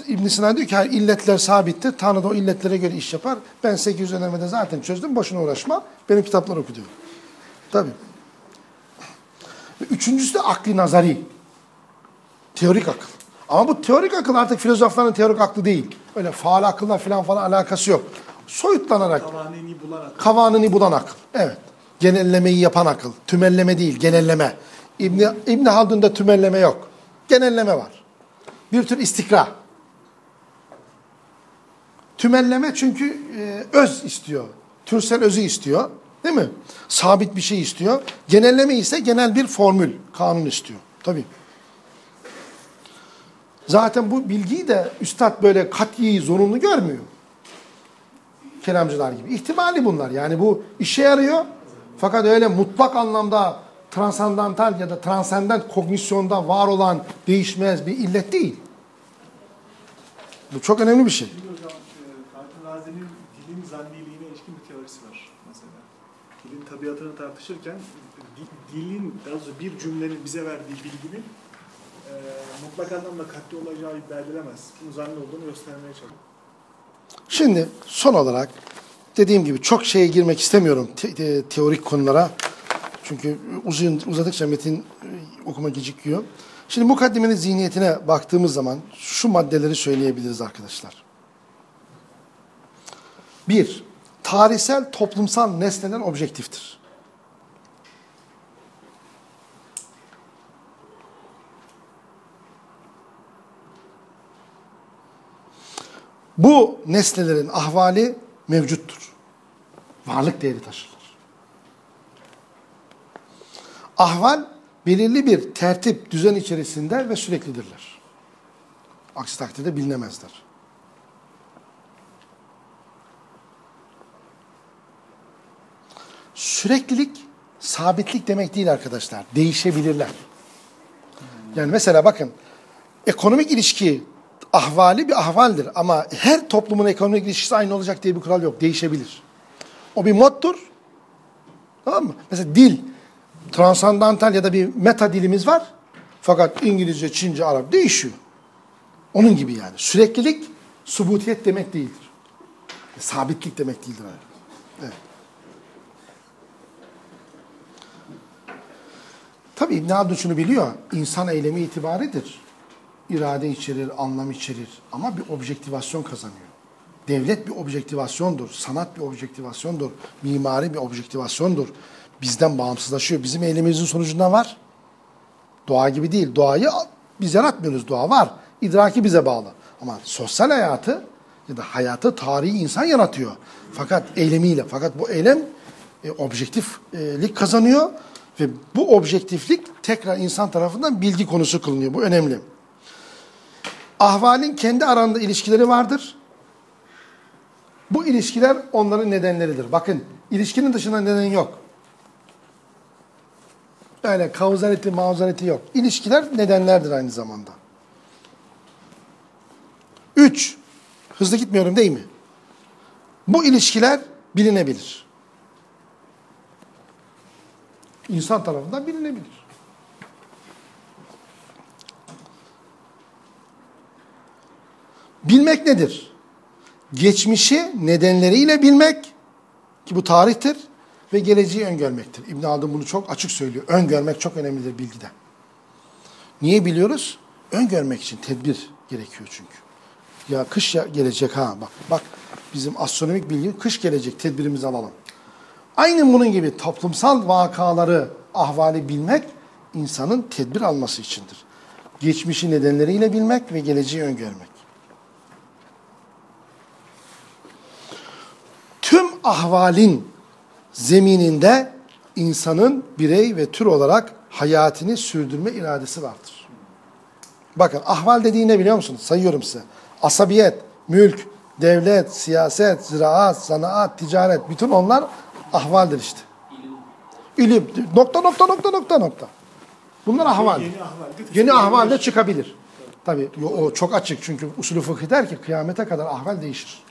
İbn Sina diyor ki hayır, illetler sabittir. Tanrı da o illetlere göre iş yapar. Ben 800 önemede zaten çözdüm. Boşuna uğraşma. Benim kitaplar oku diyor. Tabii. Üçüncüsü de akli nazari. Teorik akıl. Ama bu teorik akıl artık filozofların teorik aklı değil. Öyle faal akılla falan falan alakası yok. Soyutlanarak, Kavaneni bulan akıl. kavanını bulan akıl. Evet. Genellemeyi yapan akıl. Tümelleme değil, genelleme. İbni, İbni Haldun'da tümelleme yok. Genelleme var. Bir tür istikra. Tümelleme çünkü e, öz istiyor. Türsel özü istiyor. Değil mi? Sabit bir şey istiyor. Genelleme ise genel bir formül, kanun istiyor. Tabii. Zaten bu bilgiyi de üstad böyle kat'i, zorunlu görmüyor. Kelamcılar gibi. İhtimali bunlar. Yani bu işe yarıyor. Fakat öyle mutlak anlamda transandantal ya da transcendent kognisyonda var olan değişmez bir illet değil. Bu çok önemli bir şey. E, Razi'nin dilin zanniliğine ilişkin bir teorisi var mesela. Dilin tabiatını tartışırken di- dilin, daha doğrusu bir cümlenin bize verdiği bilginin mutlak anlamda katli olacağı iddia edilemez. Bunun zanni olduğunu göstermeye çalışıyor. Şimdi son olarak dediğim gibi çok şeye girmek istemiyorum te- te- teorik konulara. Çünkü uzun uzadıkça metin e, okuma gecikiyor. Şimdi mukaddimenin zihniyetine baktığımız zaman şu maddeleri söyleyebiliriz arkadaşlar. Bir, tarihsel toplumsal nesneler objektiftir. Bu nesnelerin ahvali mevcuttur. Varlık değeri taşırlar. Ahval belirli bir tertip, düzen içerisinde ve süreklidirler. Aksi takdirde bilinemezler. Süreklilik, sabitlik demek değil arkadaşlar. Değişebilirler. Yani mesela bakın, ekonomik ilişki ahvali bir ahvaldir ama her toplumun ekonomik ilişkisi aynı olacak diye bir kural yok. Değişebilir. O bir moddur. Tamam mı? Mesela dil, transandantal ya da bir meta dilimiz var. Fakat İngilizce, Çince, Arap değişiyor. Onun gibi yani. Süreklilik, subutiyet demek değildir. Sabitlik demek değildir. Evet. Tabii İbn Haldun şunu biliyor. İnsan eylemi itibaridir. İrade içerir, anlam içerir. Ama bir objektivasyon kazanıyor. Devlet bir objektivasyondur. Sanat bir objektivasyondur. Mimari bir objektivasyondur. Bizden bağımsızlaşıyor. Bizim eylemimizin sonucunda var. Doğa gibi değil. Doğayı biz yaratmıyoruz. Doğa var. İdraki bize bağlı. Ama sosyal hayatı ya da hayatı tarihi insan yaratıyor. Fakat eylemiyle. Fakat bu eylem e, objektiflik kazanıyor ve bu objektiflik tekrar insan tarafından bilgi konusu kılınıyor. Bu önemli. Ahvalin kendi aranda ilişkileri vardır. Bu ilişkiler onların nedenleridir. Bakın ilişkinin dışında neden yok. Öyle kauzaliti, mauzaliti yok. İlişkiler nedenlerdir aynı zamanda. Üç, hızlı gitmiyorum değil mi? Bu ilişkiler bilinebilir. İnsan tarafından bilinebilir. Bilmek nedir? Geçmişi nedenleriyle bilmek ki bu tarihtir ve geleceği öngörmektir. İbn Haldun bunu çok açık söylüyor. Öngörmek çok önemlidir bilgide. Niye biliyoruz? Öngörmek için tedbir gerekiyor çünkü. Ya kış ya gelecek ha bak. Bak bizim astronomik bilgi kış gelecek tedbirimizi alalım. Aynı bunun gibi toplumsal vakaları, ahvali bilmek insanın tedbir alması içindir. Geçmişi nedenleriyle bilmek ve geleceği öngörmek. Tüm ahvalin zemininde insanın birey ve tür olarak hayatını sürdürme iradesi vardır. Bakın ahval dediği ne biliyor musunuz? Sayıyorum size. Asabiyet, mülk, devlet, siyaset, ziraat, zanaat, ticaret bütün onlar ahvaldir işte. İlim. Nokta nokta nokta nokta nokta. Bunlar ahval. Yeni ahvalde Yeni ahvalde çıkabilir. Tabii o çok açık çünkü usulü fıkıh der ki kıyamete kadar ahval değişir.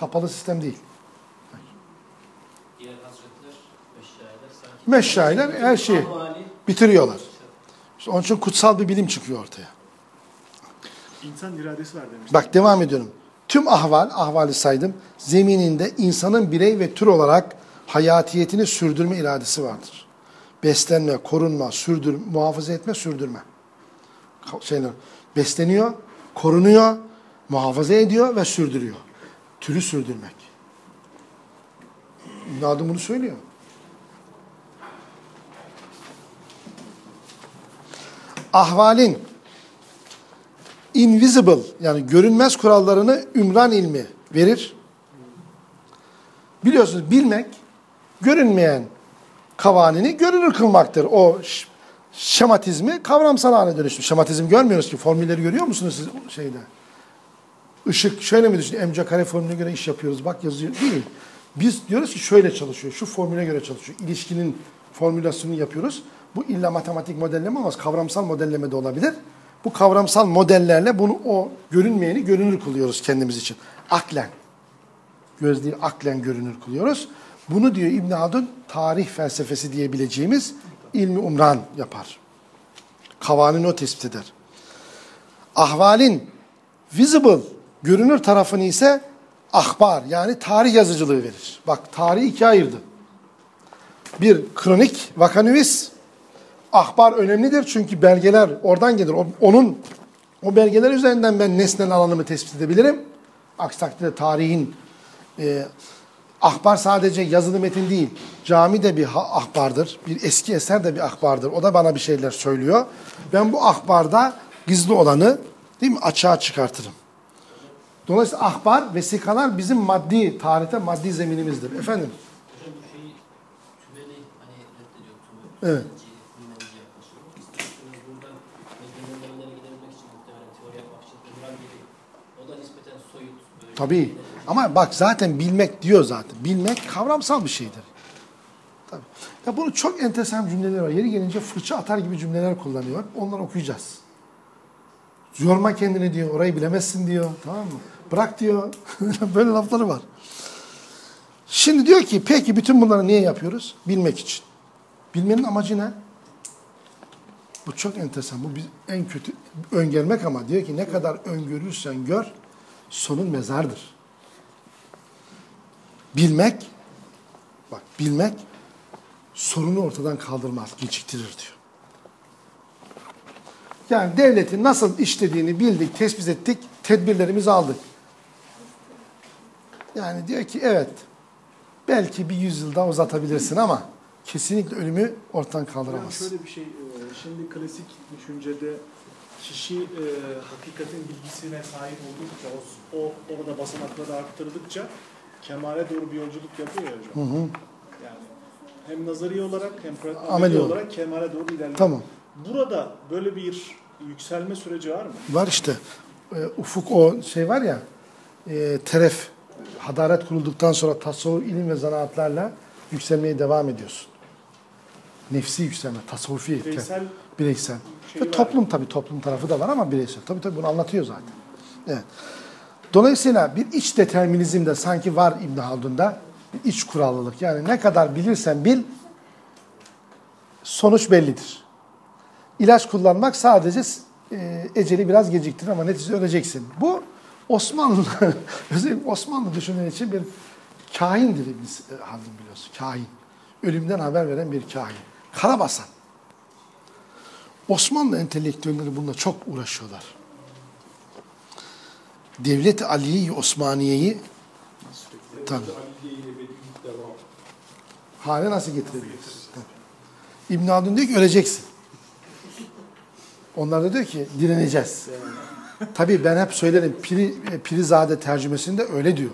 Kapalı sistem değil. Diğer hazretler, Meşayiler her şeyi bitiriyorlar. İşte onun için kutsal bir bilim çıkıyor ortaya. İnsan iradesi var demiş. Bak devam ediyorum. Tüm ahval, ahvali saydım. Zemininde insanın birey ve tür olarak hayatiyetini sürdürme iradesi vardır. Beslenme, korunma, sürdür, muhafaza etme, sürdürme. Şeyler, besleniyor, korunuyor, muhafaza ediyor ve sürdürüyor. Türü sürdürmek. Haldun bunu söylüyor. Ahvalin invisible yani görünmez kurallarını ümran ilmi verir. Biliyorsunuz bilmek görünmeyen kavanini görünür kılmaktır. O şematizmi kavramsal hale dönüştür. Şematizm görmüyoruz ki. Formülleri görüyor musunuz siz şeyde? Işık şöyle mi düşünün? MC kare formülüne göre iş yapıyoruz. Bak yazıyor. Değil. Biz diyoruz ki şöyle çalışıyor. Şu formüle göre çalışıyor. İlişkinin formülasyonunu yapıyoruz. Bu illa matematik modelleme olmaz. Kavramsal modelleme de olabilir. Bu kavramsal modellerle bunu o görünmeyeni görünür kılıyoruz kendimiz için. Aklen. Göz aklen görünür kılıyoruz. Bunu diyor İbn Haldun tarih felsefesi diyebileceğimiz ilmi umran yapar. Kavanını o tespit eder. Ahvalin visible görünür tarafını ise ahbar yani tarih yazıcılığı verir. Bak tarihi ikiye ayırdı. Bir kronik vakanüvis ahbar önemlidir çünkü belgeler oradan gelir. O- Onun o belgeler üzerinden ben nesnel alanımı tespit edebilirim. Aksi takdirde tarihin e, ahbar sadece yazılı metin değil. Cami de bir ahbardır. Bir eski eser de bir ahbardır. O da bana bir şeyler söylüyor. Ben bu ahbarda gizli olanı değil mi açığa çıkartırım. Dolayısıyla ahbar, vesikalar bizim maddi, tarihte maddi zeminimizdir. Efendim? Hani. Evet. Bilmenizi yaklaşıyor. İstiyorsanız buradan belirlemelere gidebilmek için muhtemelen teori yapmak için Umran gibi. O da nispeten soyut. Böyle Tabii. Ama bak zaten bilmek diyor zaten. Bilmek kavramsal bir şeydir. Tabii. Ya bunu çok enteresan cümleler var. Yeri gelince fırça atar gibi cümleler kullanıyor. Onları okuyacağız. Yorma kendini diyor. Orayı bilemezsin diyor. Tamam mı? Bırak diyor. Böyle lafları var. Şimdi diyor ki peki bütün bunları niye yapıyoruz? Bilmek için. Bilmenin amacı ne? Bu çok enteresan. Bu bir, en kötü öngörmek ama diyor ki ne kadar öngörürsen gör sonun mezardır. Bilmek, bak bilmek sorunu ortadan kaldırmaz, geciktirir diyor. Yani devletin nasıl işlediğini bildik, tespit ettik, tedbirlerimizi aldık. Yani diyor ki evet, belki bir yüzyıl daha uzatabilirsin ama kesinlikle ölümü ortadan Yani kaldıramazsın. şöyle bir şey, e, şimdi klasik düşüncede kişi e, hakikatin bilgisine sahip oldukça, o, o orada basamakları arttırdıkça kemale doğru bir yolculuk yapıyor ya hocam. Hı hı. Yani hem nazari olarak hem pratik Ameli ameli olarak. olarak kemale doğru ilerliyor. Tamam. Burada böyle bir yükselme süreci var mı? Var işte. E, ufuk o şey var ya, e, teref, hadaret kurulduktan sonra tasavvuf, ilim ve zanaatlarla yükselmeye devam ediyorsun. Nefsi yükselme, tasavvufi, Bireysel bireysel. Şey Ve var. toplum tabii toplum tarafı da var ama bireysel. Tabii tabii bunu anlatıyor zaten. Evet. Dolayısıyla bir iç determinizm de sanki var İbn Haldun'da. Bir iç kurallılık. Yani ne kadar bilirsen bil sonuç bellidir. İlaç kullanmak sadece e, eceli biraz geciktirir ama neticede öleceksin. Bu Osmanlı, özellikle Osmanlı düşünen için bir kahindir İbn Haldun biliyorsun. Kahin. Ölümden haber veren bir kahin. Karabasan. Osmanlı entelektüelleri bununla çok uğraşıyorlar. Devlet Aliye Osmaniye'yi tabii, hale nasıl getirebiliriz? İbn Haldun diyor ki öleceksin. Onlar da diyor ki direneceğiz. Tabii ben hep söylerim Piri, e, Pirizade tercümesinde öyle diyor.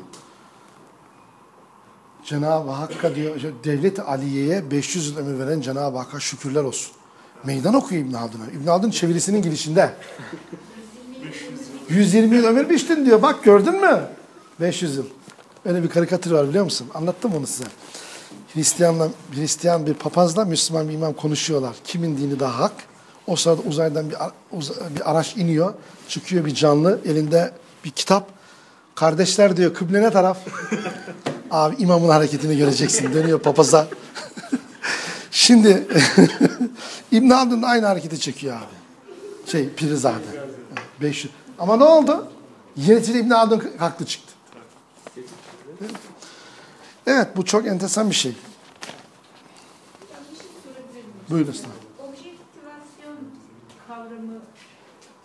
Cenab-ı Hakk'a diyor, devlet Aliye'ye 500 yıl ömür veren Cenab-ı Hakk'a şükürler olsun. Meydan okuyor İbn Haldun'a. İbn Haldun çevirisinin girişinde. 120 yıl ömür biçtin diyor. Bak gördün mü? 500 yıl. Öyle bir karikatür var biliyor musun? Anlattım onu size. Hristiyanla, Hristiyan bir papazla Müslüman bir imam konuşuyorlar. Kimin dini daha hak? O sırada uzaydan bir, bir araç iniyor. Çıkıyor bir canlı. Elinde bir kitap. Kardeşler diyor kıble ne taraf? Abi imamın hareketini göreceksin. Dönüyor papaza. Şimdi İbn Haldun aynı hareketi çekiyor abi. Şey Pirizade. 500. Ama ne oldu? Neticede İbn Haldun haklı çıktı. Evet bu çok enteresan bir şey. Buyurun estağfurullah. Objektivasyon kavramı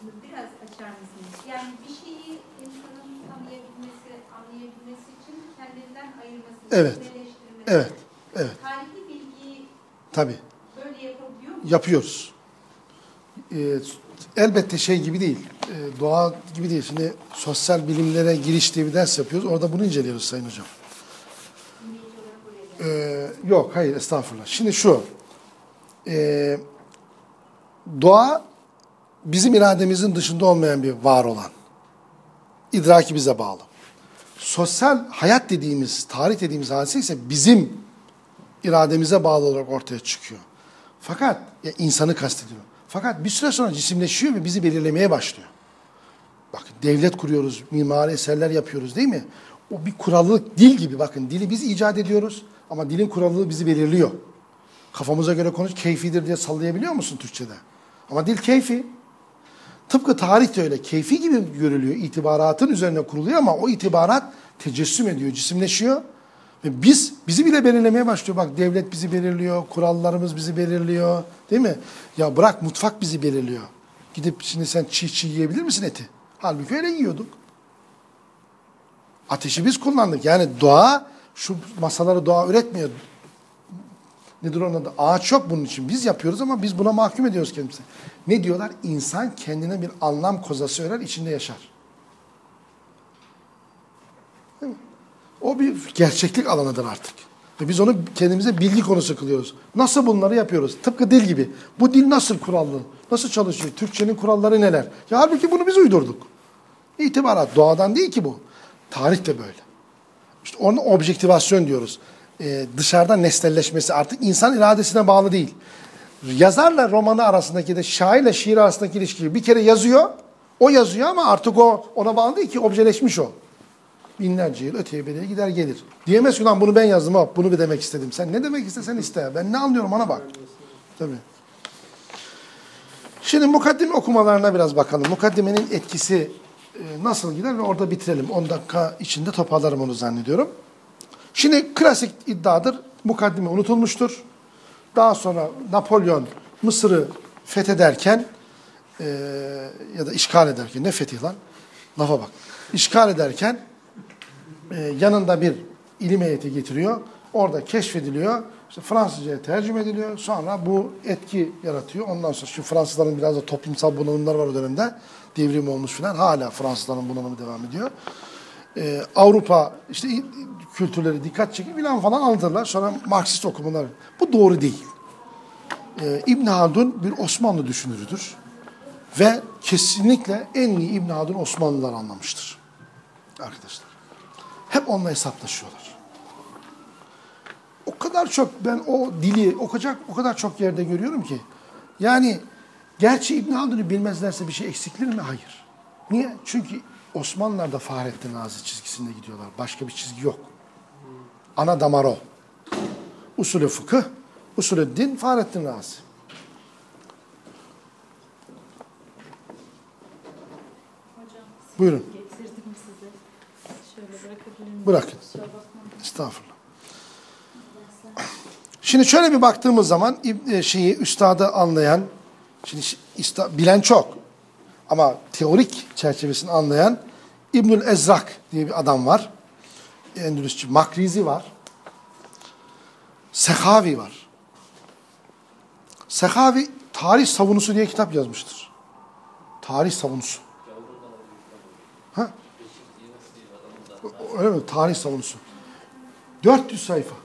biraz açar mısınız? Yani bir şeyi insanın tanıyabilmesi, anlayabilmesi için kendinden ayırması, Evet. özneleştirmesi. Evet, evet. Tabii. böyle yapabiliyor yapıyoruz. Ee, elbette şey gibi değil, e, doğa gibi değil. Şimdi sosyal bilimlere giriş diye bir ders yapıyoruz. Orada bunu inceliyoruz Sayın Hocam. Ee, yok, hayır estağfurullah. Şimdi şu, e, doğa bizim irademizin dışında olmayan bir var olan. İdraki bize bağlı. Sosyal hayat dediğimiz, tarih dediğimiz hadise ise bizim irademize bağlı olarak ortaya çıkıyor. Fakat ya insanı kastediyor. Fakat bir süre sonra cisimleşiyor ve bizi belirlemeye başlıyor. Bakın devlet kuruyoruz, mimari eserler yapıyoruz değil mi? O bir kurallık dil gibi bakın dili biz icat ediyoruz ama dilin kurallığı bizi belirliyor. Kafamıza göre konuş keyfidir diye sallayabiliyor musun Türkçe'de? Ama dil keyfi. Tıpkı tarih de öyle keyfi gibi görülüyor. İtibaratın üzerine kuruluyor ama o itibarat tecessüm ediyor, cisimleşiyor. Biz, bizi bile belirlemeye başlıyor. Bak devlet bizi belirliyor, kurallarımız bizi belirliyor. Değil mi? Ya bırak mutfak bizi belirliyor. Gidip şimdi sen çiğ çiğ yiyebilir misin eti? Halbuki öyle yiyorduk. Ateşi biz kullandık. Yani doğa, şu masaları doğa üretmiyor. Nedir onun adı? Ağaç yok bunun için. Biz yapıyoruz ama biz buna mahkum ediyoruz kendimizi. Ne diyorlar? İnsan kendine bir anlam kozası örer, içinde yaşar. Değil mi? O bir gerçeklik alanıdır artık. Ve biz onu kendimize bilgi konusu kılıyoruz. Nasıl bunları yapıyoruz? Tıpkı dil gibi. Bu dil nasıl kurallı? Nasıl çalışıyor? Türkçenin kuralları neler? Ya halbuki bunu biz uydurduk. İtibarat doğadan değil ki bu. Tarih de böyle. İşte ona objektivasyon diyoruz. Ee, dışarıda nesnelleşmesi artık insan iradesine bağlı değil. Yazarla romanı arasındaki de şairle şiir arasındaki ilişkiyi bir kere yazıyor. O yazıyor ama artık o ona bağlı değil ki objeleşmiş o. Binlerce yıl öteye beriye gider gelir. Diyemez ki lan bunu ben yazdım hop bunu bir demek istedim. Sen ne demek istesen iste. Ben ne anlıyorum ona bak. Tabii. Şimdi mukaddime okumalarına biraz bakalım. Mukaddimenin etkisi e, nasıl gider ve orada bitirelim. 10 dakika içinde toparlarım onu zannediyorum. Şimdi klasik iddiadır. Mukaddime unutulmuştur. Daha sonra Napolyon Mısır'ı fethederken e, ya da işgal ederken ne fetih lan? Lafa bak. İşgal ederken e, yanında bir ilim heyeti getiriyor. Orada keşfediliyor. İşte Fransızca'ya tercüme ediliyor. Sonra bu etki yaratıyor. Ondan sonra şu Fransızların biraz da toplumsal bunalımlar var o dönemde. Devrim olmuş filan. Hala Fransızların bunalımı devam ediyor. Ee, Avrupa işte kültürleri dikkat çekiyor filan falan anlatırlar. Sonra Marksist okumalar. Bu doğru değil. Ee, İbn Haldun bir Osmanlı düşünürüdür. Ve kesinlikle en iyi İbn Haldun Osmanlılar anlamıştır. Arkadaşlar. Hep onunla hesaplaşıyorlar. O kadar çok ben o dili o kadar, o kadar çok yerde görüyorum ki. Yani gerçi İbn Haldun'u bilmezlerse bir şey eksiklir mi? Hayır. Niye? Çünkü Osmanlılar da Fahrettin Razi çizgisinde gidiyorlar. Başka bir çizgi yok. Ana damar o. Usulü fıkıh, usulü din Fahrettin. Hocam Buyurun. getirdim size. Şöyle bırakabilir miyim? Bırakın. Estağfurullah. Şimdi şöyle bir baktığımız zaman e, şeyi üstadı anlayan, şimdi bilen çok ama teorik çerçevesini anlayan İbnül Ezrak diye bir adam var. Endülüsçü. Makrizi var. Sehavi var. Sehavi tarih savunusu diye kitap yazmıştır. Tarih savunusu. Ha? Öyle mi? Tarih savunusu. 400 sayfa.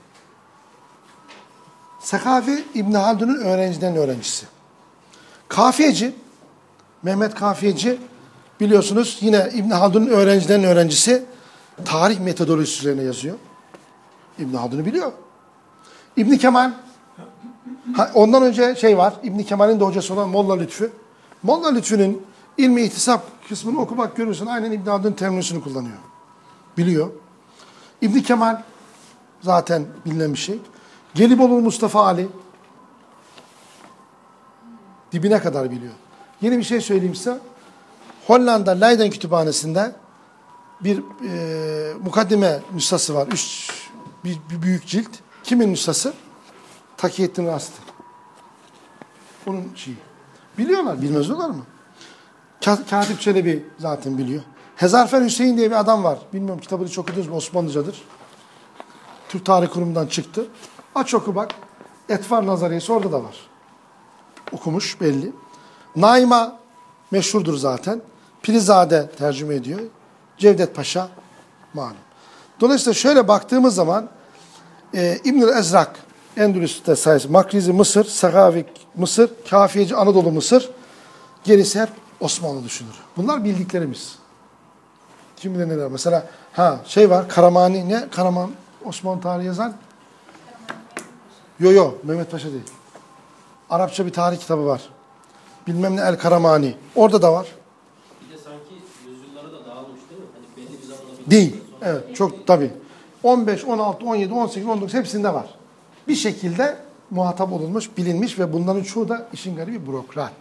Sekafi İbn Haldun'un öğrenciden öğrencisi. Kafiyeci, Mehmet Kafiyeci biliyorsunuz yine İbn Haldun'un öğrenciden öğrencisi tarih metodolojisi üzerine yazıyor. İbn Haldun'u biliyor. İbn Kemal ha, ondan önce şey var. İbn Kemal'in de hocası olan Molla Lütfü. Molla Lütfü'nün ilmi ihtisap kısmını oku bak görürsün. Aynen İbn Haldun'un terminolojisini kullanıyor. Biliyor. İbn Kemal zaten bilinen bir şey. Gelibolu Mustafa Ali dibine kadar biliyor. Yeni bir şey söyleyeyim size. Hollanda Leiden Kütüphanesi'nde bir e, mukaddime nüshası var. Üç, bir, bir büyük cilt. Kimin nüshası? Takiyettin Rasti. Onun şeyi. Biliyorlar, bilmez olur mu? Ka- Katip Çelebi zaten biliyor. Hezarfen Hüseyin diye bir adam var. Bilmiyorum kitabını çok okudunuz mu? Osmanlıcadır. Türk Tarih Kurumu'ndan çıktı. Aç oku bak. Etvar Nazariyesi orada da var. Okumuş belli. Naima meşhurdur zaten. Pilizade tercüme ediyor. Cevdet Paşa malum. Dolayısıyla şöyle baktığımız zaman e, İbnül Ezrak Endülüs'te sayısı Makrizi Mısır, Sagavik Mısır, Kafiyeci Anadolu Mısır gerisi hep Osmanlı düşünür. Bunlar bildiklerimiz. Kim bilir neler. Mesela ha şey var Karamani ne? Karaman Osmanlı tarihi yazan? Yo yo Mehmet Paşa değil. Arapça bir tarih kitabı var. Bilmem ne El Karamani. Orada da var. Bir de sanki yüzyıllara da dağılmış değil mi? Hani belli bir zamanda Değil. Evet çok tabii. 15, 16, 17, 18, 19 hepsinde var. Bir şekilde muhatap olunmuş, bilinmiş ve bunların çoğu da işin garibi bürokrat.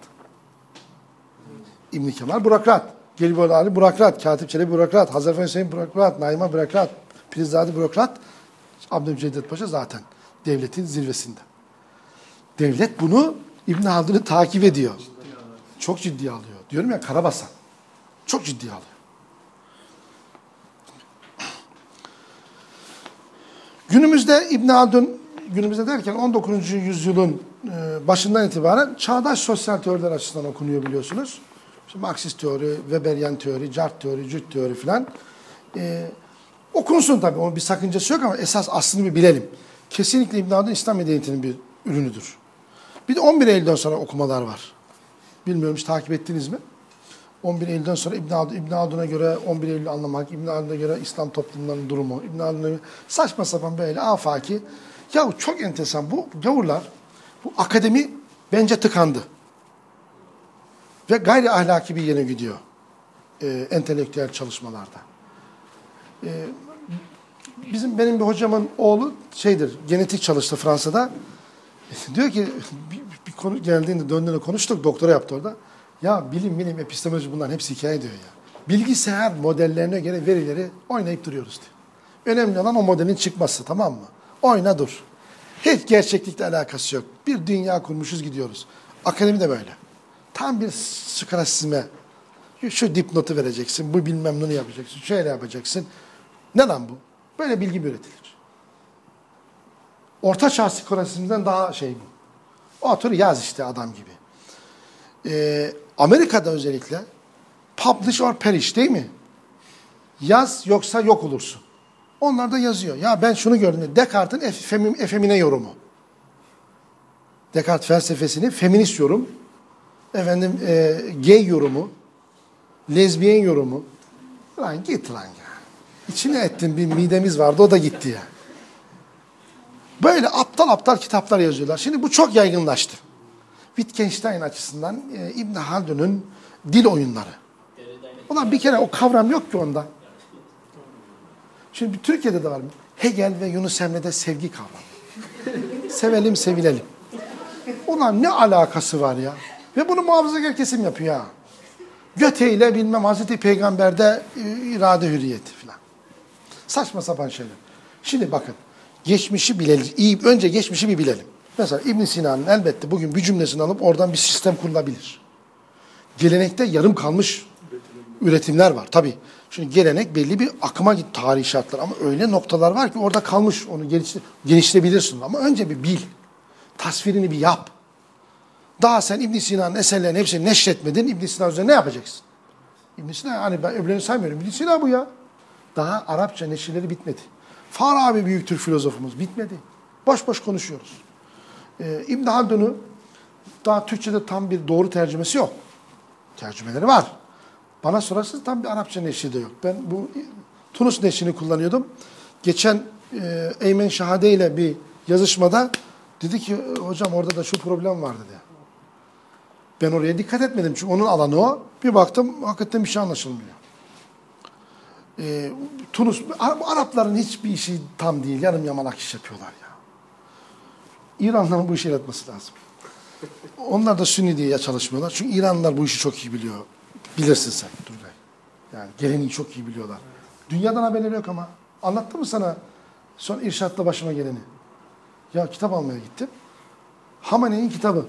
İbn Kemal bürokrat. Gelibolu Ali bürokrat. Katip Çelebi bürokrat. Hazarfen Hüseyin bürokrat. Naima bürokrat. Pirizade bürokrat. Abdülcevdet Paşa zaten devletin zirvesinde. Devlet bunu İbn Haldun'u takip ediyor. Çok ciddiye alıyor. Diyorum ya Karabasan. Çok ciddiye alıyor. Günümüzde İbn Haldun, günümüzde derken 19. yüzyılın e, başından itibaren çağdaş sosyal teoriler açısından okunuyor biliyorsunuz. İşte Marksist teori, Weberian teori, Cart teori, Cüt teori filan. E, okunsun tabii, onun bir sakıncası yok ama esas aslını bir bilelim. Kesinlikle İbn Haldun İslam medeniyetinin bir ürünüdür. Bir de 11 Eylül'den sonra okumalar var. Bilmiyorum hiç takip ettiniz mi? 11 Eylül'den sonra İbn Haldun, İbn Haldun'a göre 11 Eylül'ü anlamak, İbn Haldun'a göre İslam toplumlarının durumu, İbn Haldun'a göre saçma sapan böyle afaki. Ya çok enteresan bu gavurlar, bu akademi bence tıkandı. Ve gayri ahlaki bir yere gidiyor. E, entelektüel çalışmalarda. E, bizim benim bir hocamın oğlu şeydir, genetik çalıştı Fransa'da. Diyor ki bir, bir konu geldiğinde döndüğünde konuştuk, doktora yaptı orada. Ya bilim, bilim, epistemoloji bunların hepsi hikaye diyor ya. Bilgisayar modellerine göre verileri oynayıp duruyoruz diyor. Önemli olan o modelin çıkması tamam mı? Oyna dur. Hiç gerçeklikle alakası yok. Bir dünya kurmuşuz gidiyoruz. Akademi de böyle. Tam bir skrasizme. Şu dipnotu vereceksin, bu bilmem ne yapacaksın, şöyle yapacaksın. Ne lan bu? Böyle bilgi mi üretilir? Orta çağ skrasizmden daha şey bu. Otur yaz işte adam gibi. Ee, Amerika'da özellikle publish or perish değil mi? Yaz yoksa yok olursun. Onlar da yazıyor. Ya ben şunu gördüm. Descartes'in efemin, efemine yorumu. Descartes felsefesini feminist yorum, efendim e, gay yorumu, lezbiyen yorumu. Lan git lan ya. İçine ettin bir midemiz vardı o da gitti ya. Böyle aptal aptal kitaplar yazıyorlar. Şimdi bu çok yaygınlaştı. Wittgenstein açısından e, İbn Haldun'un dil oyunları. Ulan bir kere o kavram yok ki onda. Şimdi Türkiye'de de var? Hegel ve Yunus Emre'de sevgi kavramı. Sevelim, sevilelim. Ulan ne alakası var ya? Ve bunu muhafazakar kesim yapıyor ha. Göte ile bilmem Hazreti Peygamber'de e, irade hürriyeti falan. Saçma sapan şeyler. Şimdi bakın. Geçmişi bilelim. İyi, önce geçmişi bir bilelim. Mesela İbn Sina'nın elbette bugün bir cümlesini alıp oradan bir sistem kurulabilir. Gelenekte yarım kalmış üretimler var. Tabii. Şimdi gelenek belli bir akıma git tarihi şartlar ama öyle noktalar var ki orada kalmış onu geliştir geliştirebilirsin ama önce bir bil. Tasvirini bir yap. Daha sen İbn Sina'nın eserlerini hepsini neşretmedin. İbn Sina üzerine ne yapacaksın? İbn Sina hani ben öbürlerini saymıyorum. İbn Sina bu ya. Daha Arapça neşirleri bitmedi. Farabi büyük Türk filozofumuz bitmedi. Boş boş konuşuyoruz. Ee, İbn Haldun'u daha Türkçe'de tam bir doğru tercümesi yok. Tercümeleri var. Bana sorarsanız tam bir Arapça neşri de yok. Ben bu Tunus neşrini kullanıyordum. Geçen e, Eymen Şahade ile bir yazışmada dedi ki hocam orada da şu problem var dedi. Ben oraya dikkat etmedim çünkü onun alanı o. Bir baktım hakikaten bir şey anlaşılmıyor. E, Tunus, Arapların hiçbir işi tam değil. Yarım yamalak iş yapıyorlar ya. İranlıların bu işi yapması lazım. Onlar da Sünni diye çalışmıyorlar. Çünkü İranlılar bu işi çok iyi biliyor. Bilirsin sen Turgay. Yani geleneği çok iyi biliyorlar. Dünyadan haberleri yok ama. Anlattım mı sana son irşatla başıma geleni? Ya kitap almaya gittim. Hamane'nin kitabı.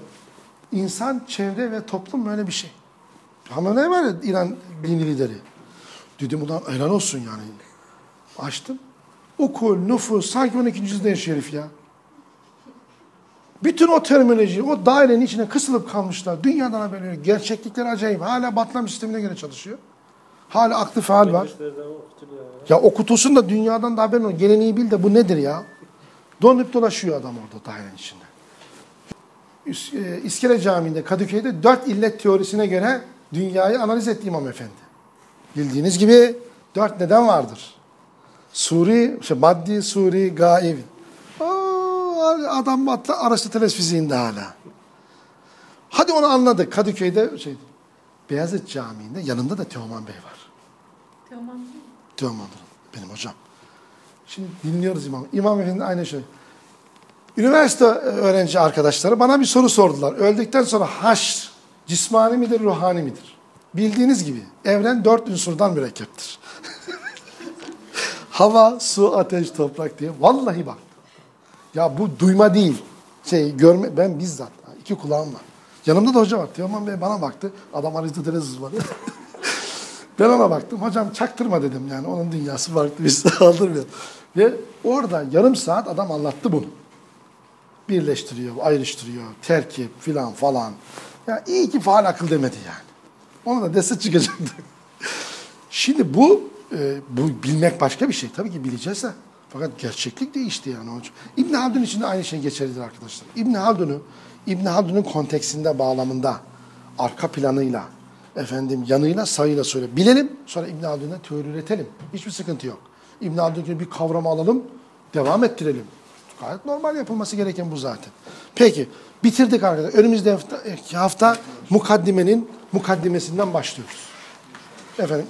İnsan, çevre ve toplum böyle bir şey. Ama ne var İran dini lideri? Dedim ulan helal olsun yani. Açtım. Okul, nüfus, sanki 12. yüzyılda herif ya. Bütün o terminoloji, o dairenin içine kısılıp kalmışlar. Dünyadan haberleri yok. Gerçeklikler acayip. Hala Batlam sistemine göre çalışıyor. Hala aklı faal var. Ya okutulsun da dünyadan da haberin olsun. Geleneği bil de bu nedir ya? Donup dolaşıyor adam orada dairenin içinde. E, İskele Camii'nde, Kadıköy'de dört illet teorisine göre dünyayı analiz etti İmam Efendi. Bildiğiniz gibi dört neden vardır. Suri, şey, maddi, suri, gaib. Aa, adam Aristoteles fiziğinde hala. Hadi onu anladık. Kadıköy'de şey, Beyazıt Camii'nde yanında da Teoman Bey var. Teoman mi? Teoman benim hocam. Şimdi dinliyoruz İmam. İmam Efendi aynı şey. Üniversite öğrenci arkadaşları bana bir soru sordular. Öldükten sonra haş cismani midir, ruhani midir? Bildiğiniz gibi evren dört unsurdan mürekkeptir. Hava, su, ateş, toprak diye. Vallahi bak. Ya bu duyma değil. Şey görme ben bizzat iki kulağım var. Yanımda da hoca var. Teoman Bey bana baktı. Adam Aristoteles var. Ben ona baktım. Hocam çaktırma dedim yani. Onun dünyası farklı. Biz aldırmayalım. Ve orada yarım saat adam anlattı bunu. Birleştiriyor, ayrıştırıyor, terkip filan falan. Ya iyi ki faal akıl demedi yani. Ona da dese çıkacaktı. Şimdi bu e, bu bilmek başka bir şey. Tabii ki bileceğiz de. Fakat gerçeklik değişti yani hocam. İbn Haldun için de aynı şey geçerlidir arkadaşlar. İbn Haldun'u İbn Haldun'un konteksinde, bağlamında, arka planıyla, efendim yanıyla, sayıyla söyle. Bilelim, sonra İbn Haldun'a teori üretelim. Hiçbir sıkıntı yok. İbn Haldun'un bir kavramı alalım, devam ettirelim. Gayet normal yapılması gereken bu zaten. Peki, bitirdik arkadaşlar. Önümüzde hafta, hafta mukaddimenin mukaddimesinden başlıyoruz. Efendim